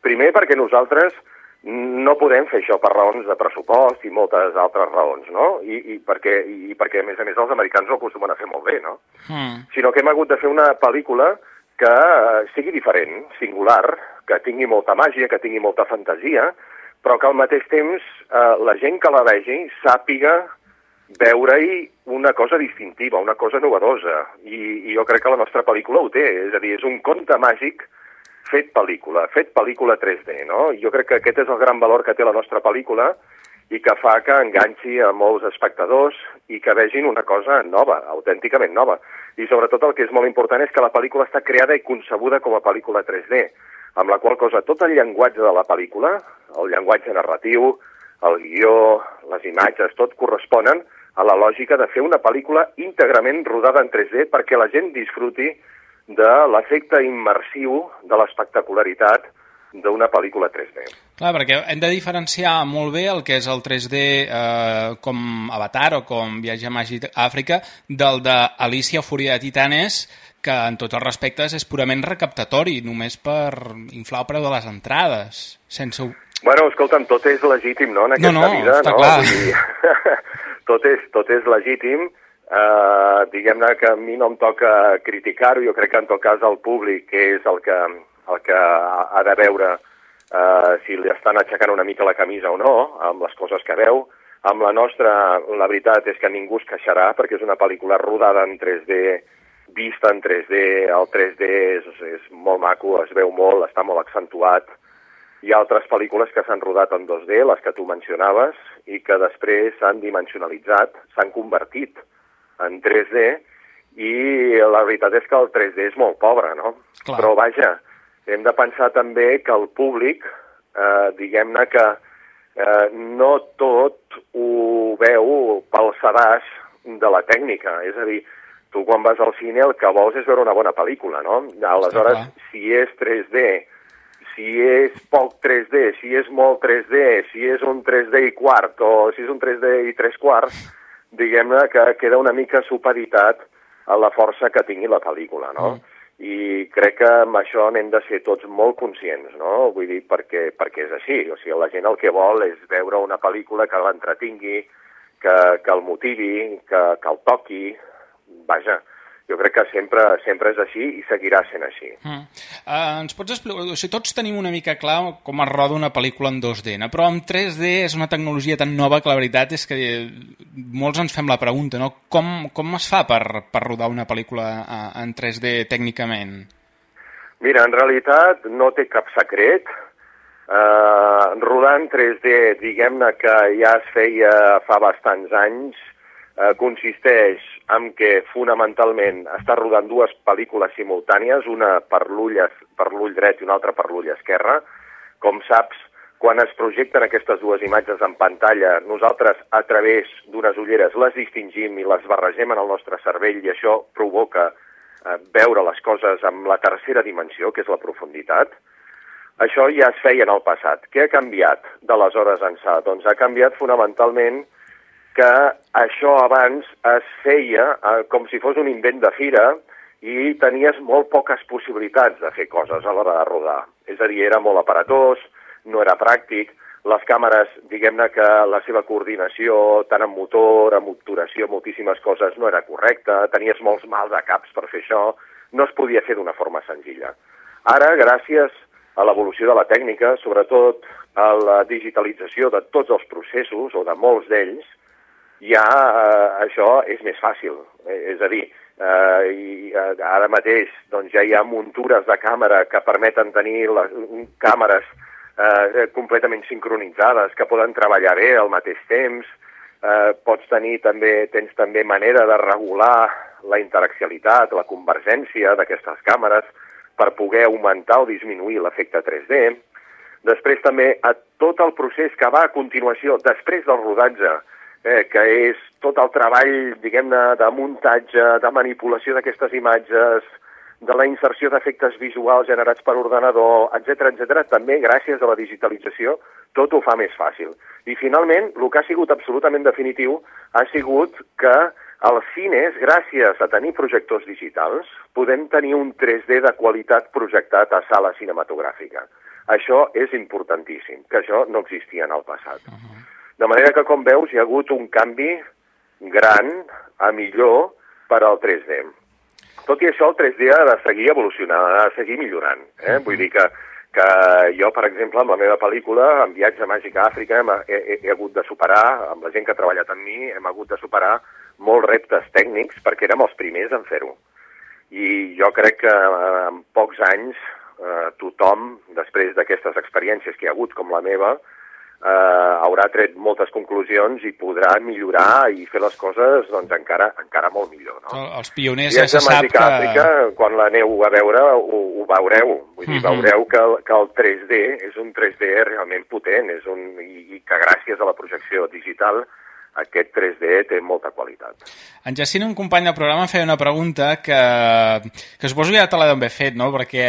Primer perquè nosaltres no podem fer això per raons de pressupost i moltes altres raons, no? I, i, perquè, i perquè, a més a més, els americans ho acostumen a fer molt bé, no? Mm. Sinó que hem hagut de fer una pel·lícula que eh, sigui diferent, singular, que tingui molta màgia, que tingui molta fantasia, però que al mateix temps eh, la gent que la vegi sàpiga veure-hi una cosa distintiva, una cosa novedosa, i, i jo crec que la nostra pel·lícula ho té, és a dir, és un conte màgic fet pel·lícula, fet pel·lícula 3D, no? Jo crec que aquest és el gran valor que té la nostra pel·lícula i que fa que enganxi a molts espectadors i que vegin una cosa nova, autènticament nova. I sobretot el que és molt important és que la pel·lícula està creada i concebuda com a pel·lícula 3D, amb la qual cosa tot el llenguatge de la pel·lícula, el llenguatge narratiu, el guió, les imatges, tot corresponen a la lògica de fer una pel·lícula íntegrament rodada en 3D perquè la gent disfruti de l'efecte immersiu de l'espectacularitat d'una pel·lícula 3D. Clar, perquè hem de diferenciar molt bé el que és el 3D eh, com Avatar o com Viatge Màgic a Àfrica del de Alicia Fúria de Titanes, que en tots els respectes és purament recaptatori, només per inflar el preu de les entrades, sense... Bueno, escolta'm, tot és legítim, no?, en aquesta no, no, vida, està no? clar. Vull dir, [laughs] tot, és, tot és legítim. Uh, Diguem-ne que a mi no em toca criticar-ho, jo crec que en tot cas el públic, que és el que, el que ha de veure uh, si li estan aixecant una mica la camisa o no, amb les coses que veu. Amb la nostra, la veritat és que ningú es queixarà, perquè és una pel·lícula rodada en 3D, vista en 3D, el 3D és, és molt maco, es veu molt, està molt accentuat. Hi ha altres pel·lícules que s'han rodat en 2D, les que tu mencionaves, i que després s'han dimensionalitzat, s'han convertit en 3D, i la veritat és que el 3D és molt pobre, no? Clar. Però vaja, hem de pensar també que el públic, eh, diguem-ne que eh, no tot ho veu pel sedàs de la tècnica, és a dir, tu quan vas al cine el que vols és veure una bona pel·lícula, no? Aleshores, si és 3D, si és poc 3D, si és molt 3D, si és un 3D i quart o si és un 3D i tres quarts, diguem-ne que queda una mica supeditat a la força que tingui la pel·lícula, no? Mm. I crec que amb això n'hem de ser tots molt conscients, no? Vull dir, perquè, perquè és així. O sigui, la gent el que vol és veure una pel·lícula que l'entretingui, que, que el motivi, que, que el toqui. Vaja, jo crec que sempre, sempre és així i seguirà sent així. Mm. Uh, ens pots explicar... O sigui, tots tenim una mica clar com es roda una pel·lícula en 2D, no? però en 3D és una tecnologia tan nova que la veritat és que molts ens fem la pregunta, no? Com, com es fa per, per rodar una pel·lícula uh, en 3D tècnicament? Mira, en realitat no té cap secret. Uh, rodar en 3D, diguem-ne que ja es feia fa bastants anys, uh, consisteix en que fonamentalment està rodant dues pel·lícules simultànies, una per l'ull dret i una altra per l'ull esquerre. Com saps, quan es projecten aquestes dues imatges en pantalla, nosaltres a través d'unes ulleres les distingim i les barregem en el nostre cervell i això provoca eh, veure les coses amb la tercera dimensió, que és la profunditat. Això ja es feia en el passat. Què ha canviat d'aleshores ençà? Doncs ha canviat fonamentalment que això abans es feia eh, com si fos un invent de fira i tenies molt poques possibilitats de fer coses a l'hora de rodar. És a dir, era molt aparatós, no era pràctic, les càmeres, diguem-ne que la seva coordinació, tant amb motor, amb obturació, moltíssimes coses, no era correcta, tenies molts mal de caps per fer això, no es podia fer d'una forma senzilla. Ara, gràcies a l'evolució de la tècnica, sobretot a la digitalització de tots els processos, o de molts d'ells, ja eh, això és més fàcil. Eh, és a dir, eh, i, eh, ara mateix doncs, ja hi ha muntures de càmera que permeten tenir les, càmeres eh, completament sincronitzades, que poden treballar bé al mateix temps, eh, pots tenir també, tens també manera de regular la interaxialitat, la convergència d'aquestes càmeres per poder augmentar o disminuir l'efecte 3D. Després també a tot el procés que va a continuació, després del rodatge, eh, que és tot el treball, diguem-ne, de muntatge, de manipulació d'aquestes imatges, de la inserció d'efectes visuals generats per ordenador, etc etc. també gràcies a la digitalització tot ho fa més fàcil. I finalment, el que ha sigut absolutament definitiu ha sigut que als cines, gràcies a tenir projectors digitals, podem tenir un 3D de qualitat projectat a sala cinematogràfica. Això és importantíssim, que això no existia en el passat. Uh -huh. De manera que, com veus, hi ha hagut un canvi gran a millor per al 3D. Tot i això, el 3D ha de seguir evolucionant, ha de seguir millorant. Eh? Vull dir que, que jo, per exemple, amb la meva pel·lícula, en Viatge Màgic a Àfrica, hem, he, he, he hagut de superar, amb la gent que ha treballat amb mi, hem hagut de superar molts reptes tècnics perquè érem els primers en fer-ho. I jo crec que eh, en pocs anys eh, tothom, després d'aquestes experiències que hi ha hagut, com la meva, eh, haurà tret moltes conclusions i podrà millorar i fer les coses doncs, encara, encara molt millor. No? Els pioners ja se sap que... Àfrica, quan l'aneu a veure, ho, ho veureu. Vull dir, Mhm. veureu que, el- que el 3D és un 3D realment potent és un, i, i que gràcies a la projecció digital aquest 3D té molta qualitat. En Jacint, un company del programa, em feia una pregunta que, que suposo que ja te l'ha d'haver fet, no? Perquè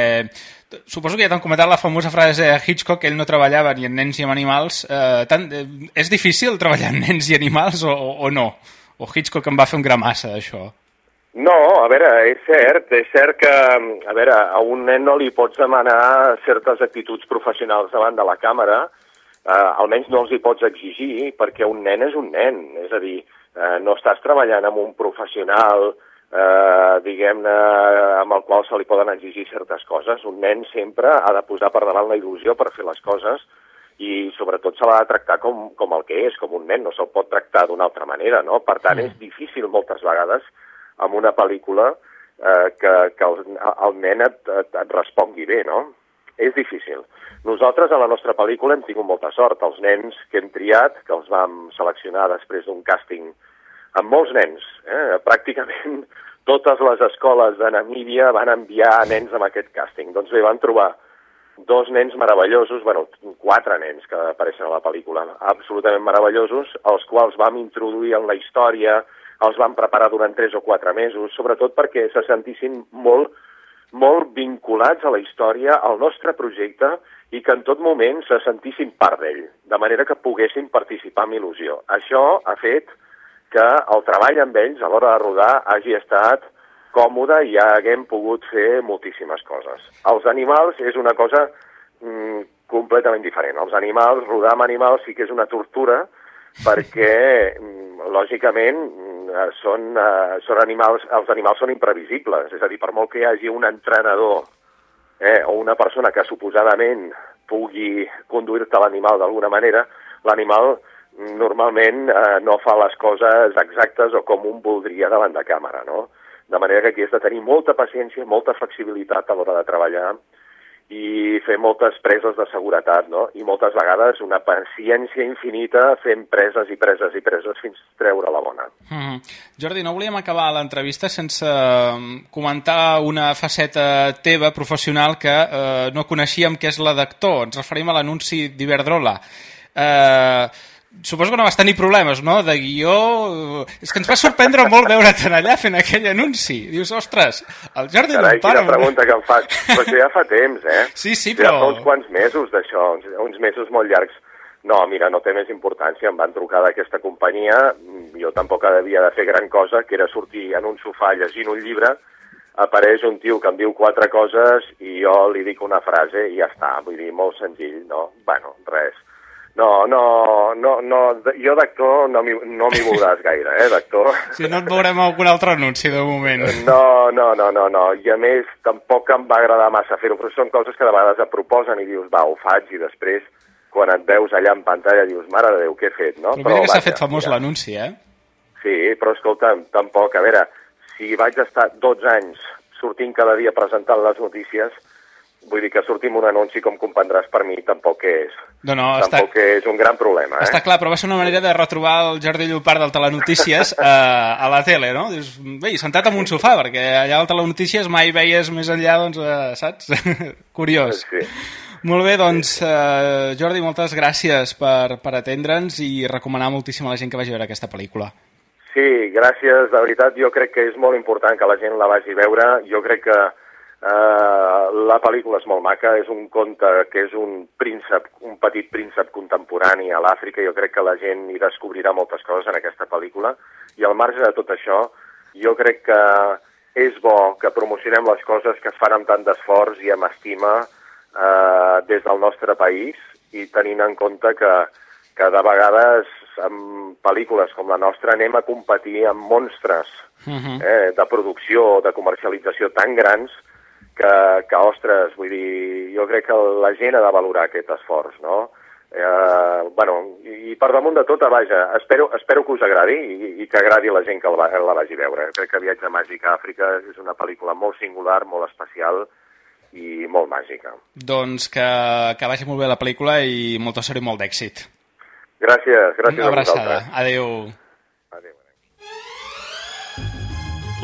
suposo que ja t'han comentat la famosa frase de Hitchcock que ell no treballava ni en nens ni en animals. Eh, tant, eh, és difícil treballar amb nens i animals o, o, no? O Hitchcock em va fer un gramassa d'això? No, a veure, és cert, és cert que, a veure, a un nen no li pots demanar certes actituds professionals davant de la càmera, eh, almenys no els hi pots exigir, perquè un nen és un nen, és a dir, eh, no estàs treballant amb un professional, eh, diguem-ne, amb el qual se li poden exigir certes coses. Un nen sempre ha de posar per davant la il·lusió per fer les coses i sobretot se l'ha de tractar com, com el que és, com un nen, no se'l pot tractar d'una altra manera, no? Per tant, és difícil moltes vegades amb una pel·lícula eh, que, que el, el nen et, et, et respongui bé, no? És difícil. Nosaltres a la nostra pel·lícula hem tingut molta sort. Els nens que hem triat, que els vam seleccionar després d'un càsting amb molts nens, eh? pràcticament totes les escoles de Namíbia van enviar nens amb aquest càsting. Doncs bé, van trobar dos nens meravellosos, bueno, quatre nens que apareixen a la pel·lícula, absolutament meravellosos, els quals vam introduir en la història, els van preparar durant tres o quatre mesos, sobretot perquè se sentissin molt, molt vinculats a la història, al nostre projecte, i que en tot moment se sentissin part d'ell, de manera que poguessin participar amb il·lusió. Això ha fet que el treball amb ells a l'hora de rodar hagi estat còmode i ja haguem pogut fer moltíssimes coses. Els animals és una cosa mm, completament diferent. Els animals, rodar amb animals sí que és una tortura perquè, mm, lògicament, eh, són, eh, són animals, els animals són imprevisibles, és a dir, per molt que hi hagi un entrenador eh, o una persona que suposadament pugui conduir-te l'animal d'alguna manera, l'animal normalment eh, no fa les coses exactes o com un voldria davant de càmera, no? De manera que aquí has de tenir molta paciència, molta flexibilitat a l'hora de treballar i fer moltes preses de seguretat, no? I moltes vegades una paciència infinita fent preses i preses i preses fins treure la bona. Mm -hmm. Jordi, no volíem acabar l'entrevista sense mm, comentar una faceta teva professional que eh, no coneixíem, que és la d'actor. Ens referim a l'anunci d'Iberdrola. Eh suposo que no vas tenir problemes, no?, de guió... És que ens va sorprendre molt veure't allà fent aquell anunci. Dius, ostres, el Jordi Carai, Carai, quina pregunta que em fas. Però això ja fa temps, eh? [laughs] Sí, sí, però... Ja fa uns quants mesos d'això, uns, uns mesos molt llargs. No, mira, no té més importància. Em van trucar d'aquesta companyia, jo tampoc havia de fer gran cosa, que era sortir en un sofà llegint un llibre, apareix un tio que em diu quatre coses i jo li dic una frase i ja està. Vull dir, molt senzill, no? Bueno, res no, no, no, no jo d'actor no m'hi no veuràs gaire, eh, d'actor. Si no et veurem algun altre anunci de moment. No, no, no, no, no, i a més tampoc em va agradar massa fer-ho, però són coses que de vegades et proposen i dius, va, ho faig, i després quan et veus allà en pantalla dius, mare de Déu, què he fet, no? Però, però mira que s'ha fet famós l'anunci, eh? Sí, però escolta, tampoc, a veure, si vaig estar 12 anys sortint cada dia presentant les notícies, Vull dir que sortim un anunci, com comprendràs, per mi tampoc és, no, no, tampoc està... és un gran problema. Eh? Està clar, però va ser una manera de retrobar el Jordi Llopart del Telenotícies a, [laughs] eh, a la tele, no? Dius, bé, sentat en un sofà, perquè allà al Telenotícies mai veies més enllà, doncs, eh, saps? [laughs] Curiós. Sí. Molt bé, doncs, eh, Jordi, moltes gràcies per, per atendre'ns i recomanar moltíssim a la gent que vagi a veure aquesta pel·lícula. Sí, gràcies, de veritat, jo crec que és molt important que la gent la vagi a veure. Jo crec que Uh, la pel·lícula és molt maca, és un conte que és un príncep, un petit príncep contemporani a l'Àfrica, jo crec que la gent hi descobrirà moltes coses en aquesta pel·lícula, i al marge de tot això, jo crec que és bo que promocionem les coses que es fan amb tant d'esforç i amb estima uh, des del nostre país, i tenint en compte que, que de vegades amb pel·lícules com la nostra anem a competir amb monstres uh mhm. -huh. eh, de producció, de comercialització tan grans que, que, ostres, vull dir, jo crec que la gent ha de valorar aquest esforç, no? Eh, bueno, i per damunt de tot, vaja, espero, espero que us agradi i, i que agradi la gent que la, la vagi a veure. Crec que Viatge Màgic a Àfrica és una pel·lícula molt singular, molt especial i molt màgica. Doncs que, que vagi molt bé la pel·lícula i molta sort i molt d'èxit. Gràcies, gràcies Una abraçada. Adéu.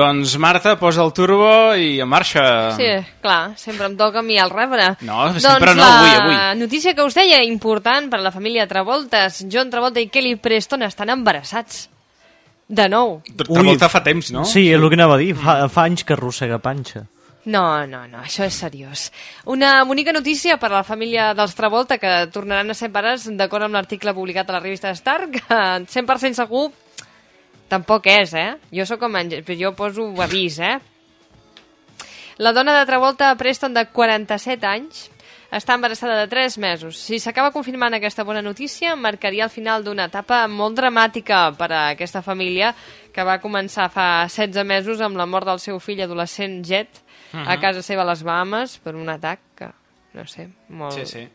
Doncs Marta, posa el turbo i en marxa. Sí, clar, sempre em toca a mi el rebre. No, sempre doncs no, avui, la avui. notícia que us deia, important per a la família Travoltes, John Travolta i Kelly Preston estan embarassats. De nou. Travolta fa temps, no? Sí, és el que anava a dir. Fa, fa anys que arrossega panxa. No, no, no, això és seriós. Una bonica notícia per a la família dels Travolta que tornaran a ser pares d'acord amb l'article publicat a la revista Star, que 100% segur tampoc és, eh? Jo sóc com en... jo poso avís, eh? La dona de Travolta Preston de 47 anys està embarassada de 3 mesos. Si s'acaba confirmant aquesta bona notícia, marcaria el final d'una etapa molt dramàtica per a aquesta família que va començar fa 16 mesos amb la mort del seu fill adolescent Jet Mhm. uh -huh. a casa seva a les Bahamas per un atac que, no sé, molt... Sí, sí.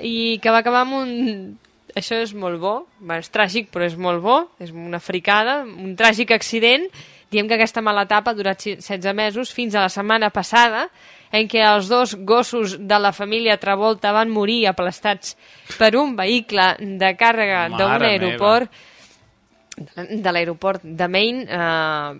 I que va acabar amb un... Això és molt bo, Bé, és tràgic però és molt bo, és una fricada, un tràgic accident. Diem que aquesta mala etapa ha durat 16 mesos fins a la setmana passada en què els dos gossos de la família Travolta van morir aplastats per un vehicle de càrrega d'un meva. aeroport de l'aeroport de Maine eh,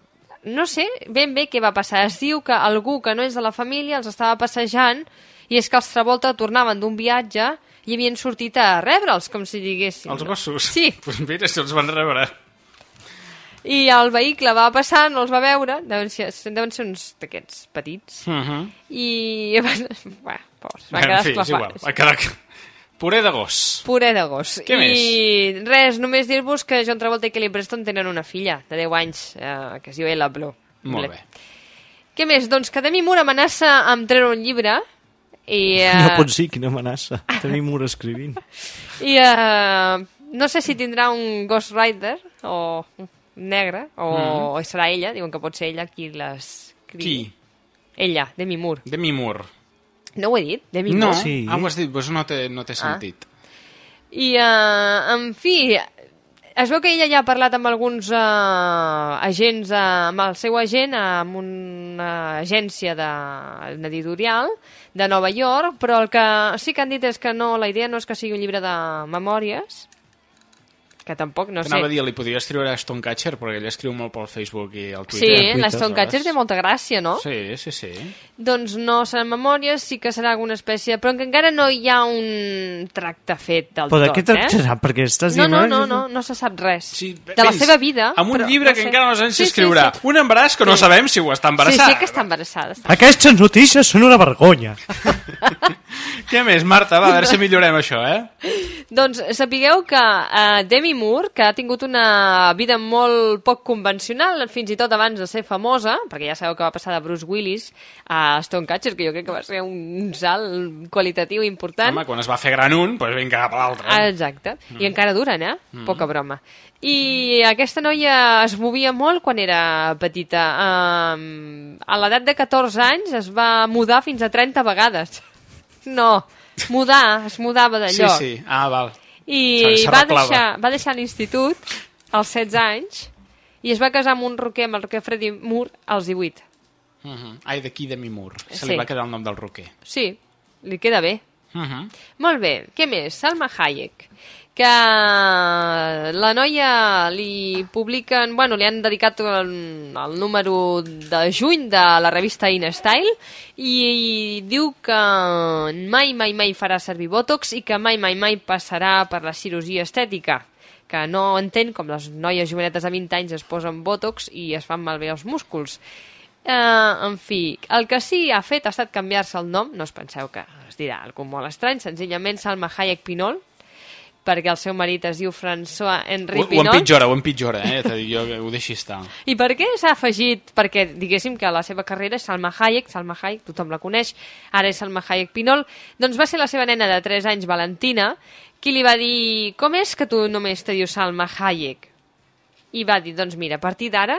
no sé ben bé què va passar es diu que algú que no és de la família els estava passejant i és que els Travolta tornaven d'un viatge i havien sortit a rebre'ls, com si diguéssim. Els gossos? Sí. [laughs] Pues mira, si els van rebre. I el vehicle va passar, no els va veure, deuen ser, deuen ser uns d'aquests petits, Uh -huh. i [laughs] van, bueno, pobres, en quedar fi, és igual. Va quedar... Puré de gos. Puré de gos. Què I res, només dir-vos que John Travolta i Kelly Preston tenen una filla de 10 anys, eh, que es diu Ella Blue. Molt bé. Què més? Doncs que Demi Moore amenaça amb treure un llibre i... Eh, No pot ser, quina amenaça. Tenim un escrivint. I eh, no sé si tindrà un Ghost Rider o negre, o, Mm. o serà ella, diuen que pot ser ella qui l'escriu. Qui? Ella, Demi Moore. Demi Moore. No ho he dit? Demi No, Moore? Sí. ah, ho has dit, doncs no té, no té Ah. sentit. I, eh, en fi, es veu que ella ja ha parlat amb alguns eh, agents, eh, amb el seu agent, amb una agència de- d'editorial de Nova York, però el que sí que han dit és que no, la idea no és que sigui un llibre de memòries, que tampoc, no sé... anava a dir, li podia escriure a Stone Catcher, perquè ell escriu molt pel Facebook i al Sí, Twitter. l'Aston Catcher té molta gràcia, no? Sí, sí, sí. Doncs no seran memòries, sí que serà alguna espècie... Però que encara no hi ha un tracte fet del Però de tot, què eh? tractarà? Perquè estàs No, dient... no, "Ah, no, no, no se sap res. Sí, de la seva vida. Amb un però llibre que sé. encara no sabem si Sí, sí, escriurà. sí. Un embaràs que no Sí. sabem si ho està Sí, embarassada. sí que està embarassada. Està... Aquestes notícies són una vergonya. [laughs] Què més, Marta? Va, a veure si millorem això, eh? Doncs sapigueu que uh, Demi Moore, que ha tingut una vida molt poc convencional, fins i tot abans de ser famosa, perquè ja sabeu que va passar de Bruce Willis a Stone Catcher, que jo crec que va ser un salt qualitatiu important. Home, quan es va fer gran un, doncs vinga cap a l'altre. Ah, exacte. I encara duren, eh? Poca broma. I aquesta noia es movia molt quan era petita. Um, a l'edat de 14 anys es va mudar fins a 30 vegades. [laughs] No, mudar, es mudava de Sí, lloc. sí. Ah, val. I va deixar, va deixar l'institut als 16 anys i es va casar amb un roquer, amb el roquer Freddie Moore, als 18. Uh -huh. Ai, d'aquí Demi Moore. Se Sí. li va quedar el nom del roquer. Sí, li queda bé. Uh -huh. Molt bé, què més? Salma Hayek, que la noia li publiquen, bueno, li han dedicat el, el número de juny de la revista InStyle i, i diu que mai, mai, mai farà servir Botox i que mai, mai, mai passarà per la cirurgia estètica que no entén com les noies jovenetes de 20 anys es posen Botox i es fan malbé els músculs. Uh, en fi, el que sí ha fet ha estat canviar-se el nom, no us penseu que es dirà algú molt estrany, senzillament Salma Hayek Pinol, perquè el seu marit es diu François Henri Ho, ho Pinol. empitjora, ho empitjora, eh? Jo ho deixi estar. I per què s'ha afegit? Perquè diguéssim que la seva carrera és Salma Hayek, Salma Hayek, tothom la coneix, ara és Salma Hayek Pinol, doncs va ser la seva nena de 3 anys, Valentina, qui li va dir, com és que tu només te dius Salma Hayek? I va dir, doncs mira, a partir d'ara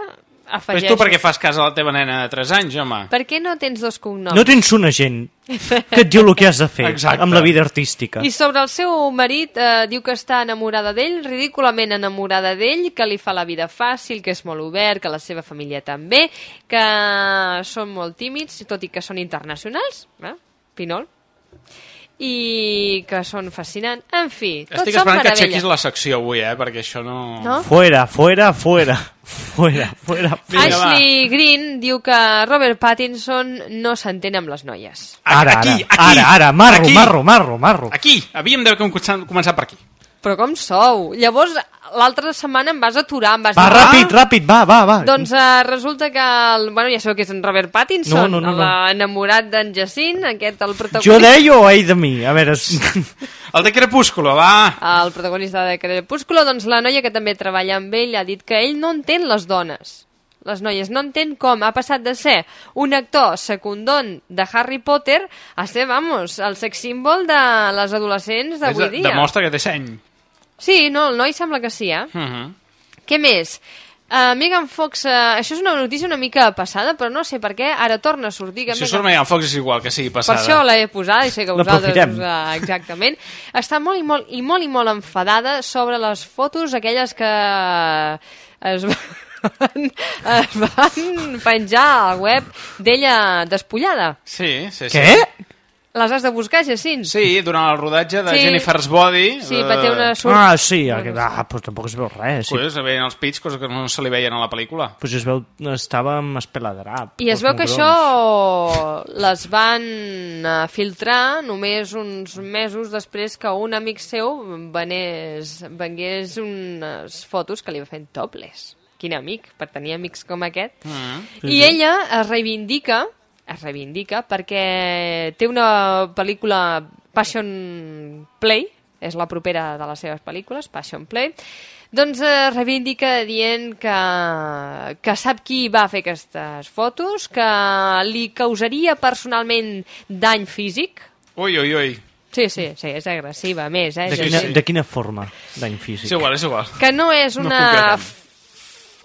Però afegeixo... tu per què fas cas a la teva nena de 3 anys, home? Per què no tens dos cognoms? No tens un agent que et diu el que has de fer [laughs] Exacte. amb la vida artística. I sobre el seu marit, eh, diu que està enamorada d'ell, ridículament enamorada d'ell, que li fa la vida fàcil, que és molt obert, que la seva família també, que són molt tímids, tot i que són internacionals, eh? Pinol. I que són fascinants. En fi, tot Estic són esperant que aixequis la secció avui, eh? Perquè això no... No? Fuera, fuera, fuera. Fuera, fuera. Vinga, Ashley Green diu que Robert Pattinson no s'entén amb les noies. Ara, aquí, ara, aquí, ara, ara, marro, aquí. marro, marro, marro. Aquí! Havíem de començar, començar per aquí. Però com sou? Llavors, l'altra setmana em vas aturar, em vas Va, dir... ràpid, ràpid, va, va, va. Doncs uh, resulta que... El, bueno, ja sabeu que és en Robert Pattinson, No, no, no, no. l'enamorat d'en Jacint, aquest, el protagonista... Jo d'ell o ell de mi? A veure... [laughs] El de Crepúsculo, va! El protagonista de Crepúsculo, doncs la noia que també treballa amb ell ha dit que ell no entén les dones. Les noies no entén com ha passat de ser un actor secundón de Harry Potter a ser, vamos, el sex símbol de les adolescents d'avui És- dia. Demostra que té seny. Sí, no, el noi sembla que sí, eh? Uh -huh. Què més? Uh, Megan Fox, uh, això és una notícia una mica passada, però no sé per què ara torna a sortir. Que Si Megan- surt Megan Fox és igual que sigui per passada. això l'he posada i sé que vosaltres... L'aprofitem. Uh, exactament. Està molt i molt, i molt i molt enfadada sobre les fotos aquelles que es van, [laughs] es van penjar al web d'ella despullada. Sí, sí, sí. Què? Les has de buscar, Jacint? Sí, durant el rodatge de Sí. Jennifer's Body... Sí, va ter una sort... Ah, sí, aquest... ah, però tampoc es veu res. Sí. Pues, es veien els pits, cosa que no se li veien a la pel·lícula. Pues es veu... Estava amb espeladrap. I es veu que això les van eh, filtrar només uns mesos després que un amic seu venés, vengués unes fotos que li va fent topless. Quin amic, per tenir amics com aquest. Mm. I ella es reivindica, es reivindica perquè té una pel·lícula Passion Play, és la propera de les seves pel·lícules, Passion Play, doncs es reivindica dient que, que sap qui va fer aquestes fotos, que li causaria personalment dany físic. Ui, ui, ui. Sí, sí, sí, és agressiva, a més, eh? De quina, de quina forma d'any físic? És igual, és igual. Que no és No una f-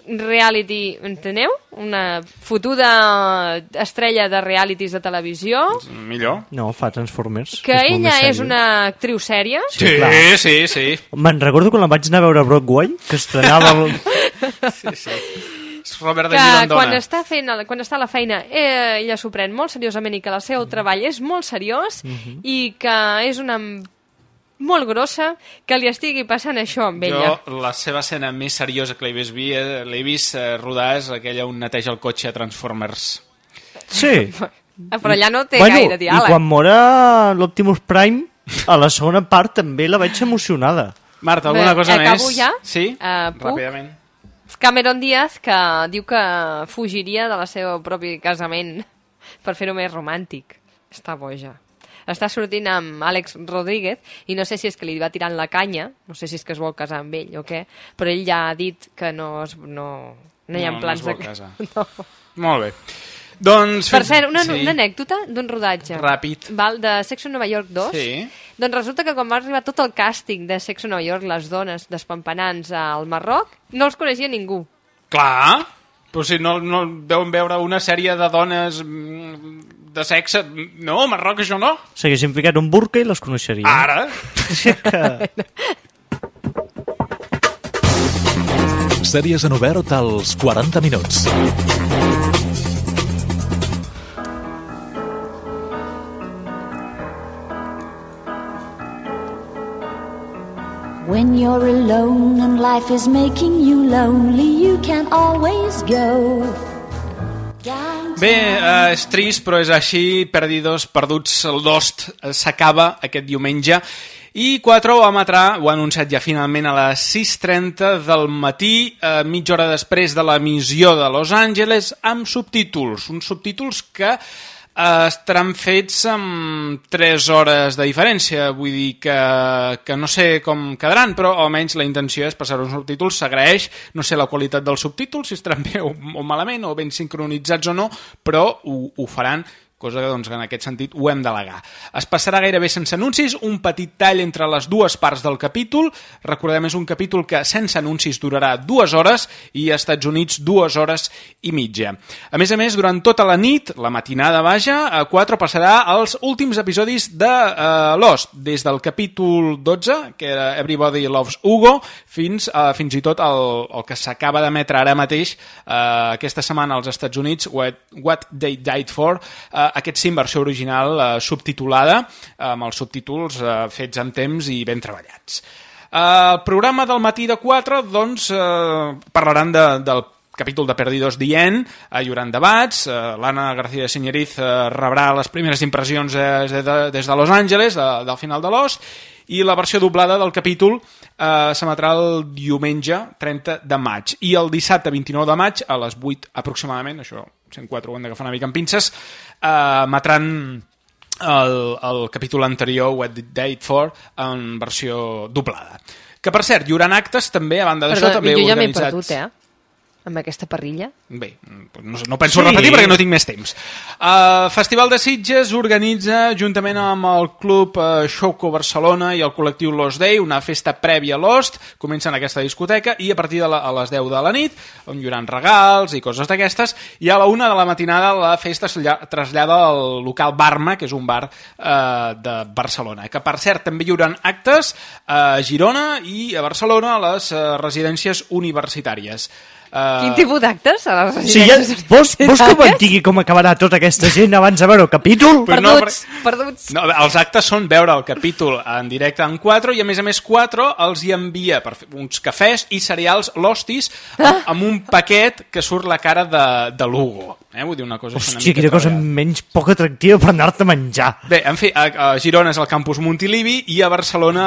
reality, enteneu? Una fotuda estrella de realities de televisió, Millor. No, fa Transformers. que és ella és una actriu sèria. Sí, clar. sí, sí. Me'n recordo quan la vaig anar a veure a Broadway, que estrenava... El... [laughs] sí, sí. És Robert de que Girondona. quan està, fent, el- quan està a la feina eh, ella s'ho pren molt seriosament i que el seu treball és molt seriós Mhm. i que és una molt grossa que li estigui passant això amb ella. Jo, la seva escena més seriosa que l'he vist, vi- eh, l'he vist eh, rodar és aquella on neteja el cotxe a Transformers. Sí. Ah, Però allà no té bueno, gaire diàleg. I quan mora l'Optimus Prime, a la segona part també la veig emocionada. Marta, alguna Bé, cosa acabo més? ja? Sí? Eh, puc? Ràpidament. Cameron Díaz, que diu que fugiria de la seva propi casament per fer-ho més romàntic. Està boja. Està sortint amb Àlex Rodríguez i no sé si és que li va tirant la canya, no sé si és que es vol casar amb ell o què, però ell ja ha dit que no, es, no, no hi ha No, no plans es vol de... casar. [laughs] No. Molt bé. Doncs... Per cert, una, sí. una anècdota d'un rodatge. Ràpid. Val, de Sexo Nova York 2. Sí. Doncs resulta que quan va arribar tot el càsting de Sexo Nova York, les dones despampanants al Marroc, no els coneixia ningú. Clar, però si no, no deuen veure una sèrie de dones mm, de sexe... No, a Marroc això no. S'haguessin ficat un burca i les coneixerien. Ara. que... Sèries en obert als 40 minuts. When you're alone and life is making you lonely, you can always go. Bé, eh, és trist, però és així. Perdidos, perduts, el Lost eh, s'acaba aquest diumenge. I 4 ho va emetre, ho ha anunciat ja finalment a les 6.30 del matí, eh, mitja hora després de l'emissió de Los Angeles, amb subtítols. Uns subtítols que estaran fets amb 3 hores de diferència, vull dir que, que no sé com quedaran, però almenys la intenció és passar uns subtítols, s'agraeix, no sé la qualitat dels subtítols, si estaran bé o, o malament, o ben sincronitzats o no, però ho, ho faran cosa que doncs, en aquest sentit ho hem d'al·legar. Es passarà gairebé sense anuncis, un petit tall entre les dues parts del capítol, recordem és un capítol que sense anuncis durarà dues hores i a Estats Units dues hores i mitja. A més a més, durant tota la nit, la matinada vaja, a 4 passarà els últims episodis de uh, Lost, des del capítol 12, que era Everybody Loves Hugo, fins, uh, fins i tot el, el que s'acaba d'emetre ara mateix uh, aquesta setmana als Estats Units, What, What They Died For, uh, aquest en versió original eh, subtitulada, amb els subtítols eh, fets en temps i ben treballats. Eh, el programa del matí de 4, doncs, eh, parlaran de, del capítol de Perdidos dient, eh, hi haurà debats, eh, l'Anna García de Senyeriz eh, rebrà les primeres impressions eh, des, de, des de Los Angeles, de, del final de Lost, i la versió doblada del capítol eh, s'emetrà el diumenge 30 de maig i el dissabte 29 de maig a les 8 aproximadament, això 104 ho hem d'agafar una mica amb pinces, eh, emetran el, el capítol anterior, What Did Date For, en versió doblada. Que, per cert, hi haurà actes també, a banda d'això, també jo ja m'he organitzats... perdut, eh? Amb aquesta parrilla. Bé, no, no penso Sí. repetir perquè no tinc més temps. Uh, Festival de Sitges organitza, juntament amb el Club uh, Xoco Barcelona i el col·lectiu Lost Day, una festa prèvia a Lost. Comença en aquesta discoteca i a partir de la, a les 10 de la nit, on hi haurà regals i coses d'aquestes, i a la una de la matinada la festa es lla- trasllada al local Barma, que és un bar uh, de Barcelona. Que, per cert, també hi haurà actes a Girona i a Barcelona a les uh, residències universitàries. Uh, Quin tipus d'actes Si ja, vols, vols que me'n digui com acabarà tota aquesta gent abans de veure el capítol? Però no, Perduts, perduts. No, els actes són veure el capítol en directe en 4 i a més a més 4 els hi envia per fer uns cafès i cereals l'hostis amb, amb un paquet que surt la cara de, de Lugo. Eh? Vull dir una cosa Hòstia, mica quina cosa menys poc atractiva per anar-te a menjar. Bé, en fi, a, a Girona és el campus Montilivi i a Barcelona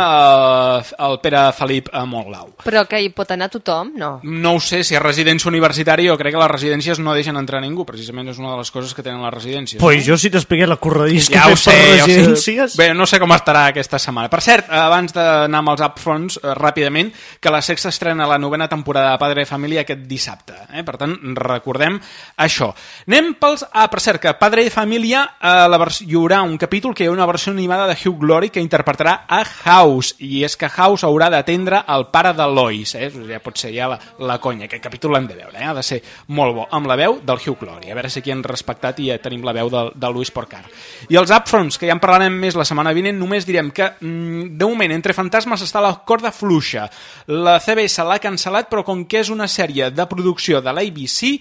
eh, el Pere Felip a Montlau. Però que hi pot anar tothom? No. No ho sé, si és residència universitària, jo crec que les residències no deixen entrar ningú, precisament és una de les coses que tenen les residències. Pues jo si t'expliqués la corredís que Ja ho fes sé, per sé. residències... Bé, no sé com estarà aquesta setmana. Per cert, abans d'anar amb els upfronts, eh, ràpidament, que la Sexta estrena la novena temporada de Padre de Família aquest dissabte. Eh? Per tant, recordem això. Anem pels... Ah, per cert, que Padre de Família eh, la vers... hi haurà un capítol que hi ha una versió animada de Hugh Glory que interpretarà a House, i és que House haurà d'atendre el pare de Lois. Eh? Ja pot ser ja la, la conya. Aquest capítol l'hem de veure, eh? ha de ser molt bo. Amb la veu del Hugh Glory. A veure si aquí han respectat i ja tenim la veu del, del Luis Porcar. I els upfronts, que ja en parlarem més la setmana vinent, només direm que, mm, de moment, Entre Fantasmes està la corda fluixa. La CBS l'ha cancel·lat, però com que és una sèrie de producció de l'ABC,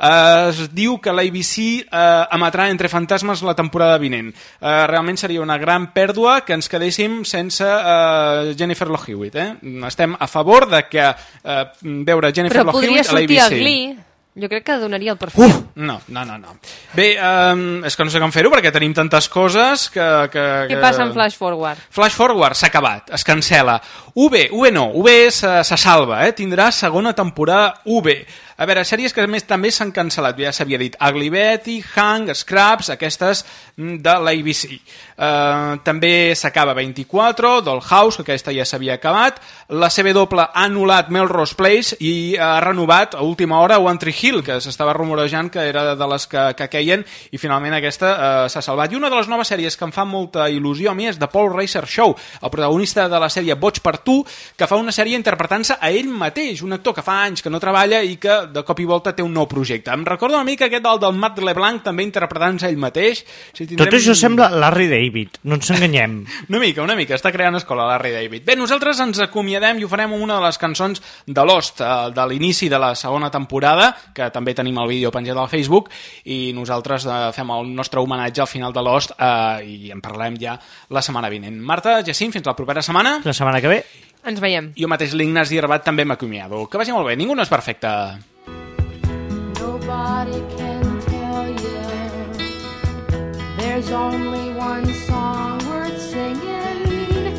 eh, es diu que l'ABC eh, emetrà Entre Fantasmes la temporada vinent. Eh, realment seria una gran pèrdua que ens quedéssim sense eh, Jennifer Love Hewitt. Eh? Estem a favor de que eh, veure Jennifer Però Love podria Hewitt a sortir a l'ABC. Glee. Jo crec que donaria el perfil. Uf! No, no, no, no. Bé, um, és que no sé com fer-ho perquè tenim tantes coses que... que Què que... passa amb Flash Forward? Flash Forward s'ha acabat, es cancela. UB, UB no, UB se, se salva, eh? tindrà segona temporada UB. A veure, sèries que més també s'han cancel·lat, ja s'havia dit, Ugly Betty, Hang, Scraps, aquestes mm, de l'ABC. Uh, també s'acaba 24, Dollhouse, que aquesta ja s'havia acabat, la CW ha anul·lat Melrose Place i ha renovat a última hora One Tree Hill, que s'estava rumorejant que era de les que, que queien, i finalment aquesta uh, s'ha salvat. I una de les noves sèries que em fa molta il·lusió a mi és The Paul Racer Show, el protagonista de la sèrie Boig per tu, que fa una sèrie interpretant-se a ell mateix, un actor que fa anys que no treballa i que de cop i volta té un nou projecte. Em recorda una mica aquest del, del Matt LeBlanc també interpretant-se ell mateix. Si Tot això sembla Larry David, no ens enganyem. [laughs] Una mica, una mica, està creant escola Larry David. Bé, nosaltres ens acomiadem i ho farem amb una de les cançons de Lost, eh, de l'inici de la segona temporada, que també tenim el vídeo penjat al Facebook, i nosaltres eh, fem el nostre homenatge al final de Lost eh, i en parlem ja la setmana vinent. Marta, Jacint, fins la propera setmana. La setmana que ve. Ens veiem. Jo mateix, l'Ignasi Herbat, també m'acomiado. Que vagi molt bé, ningú no és perfecte. Nobody can tell you there's only one song worth singing.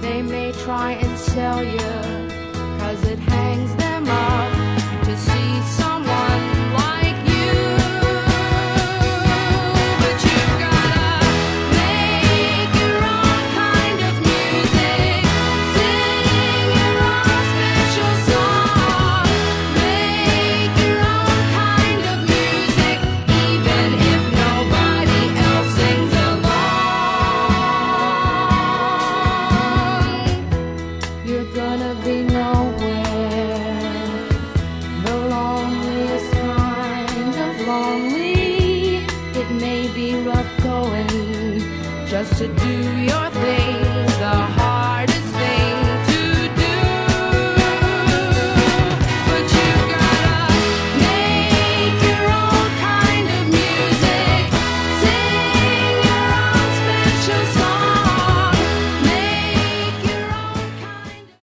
They may try and sell you,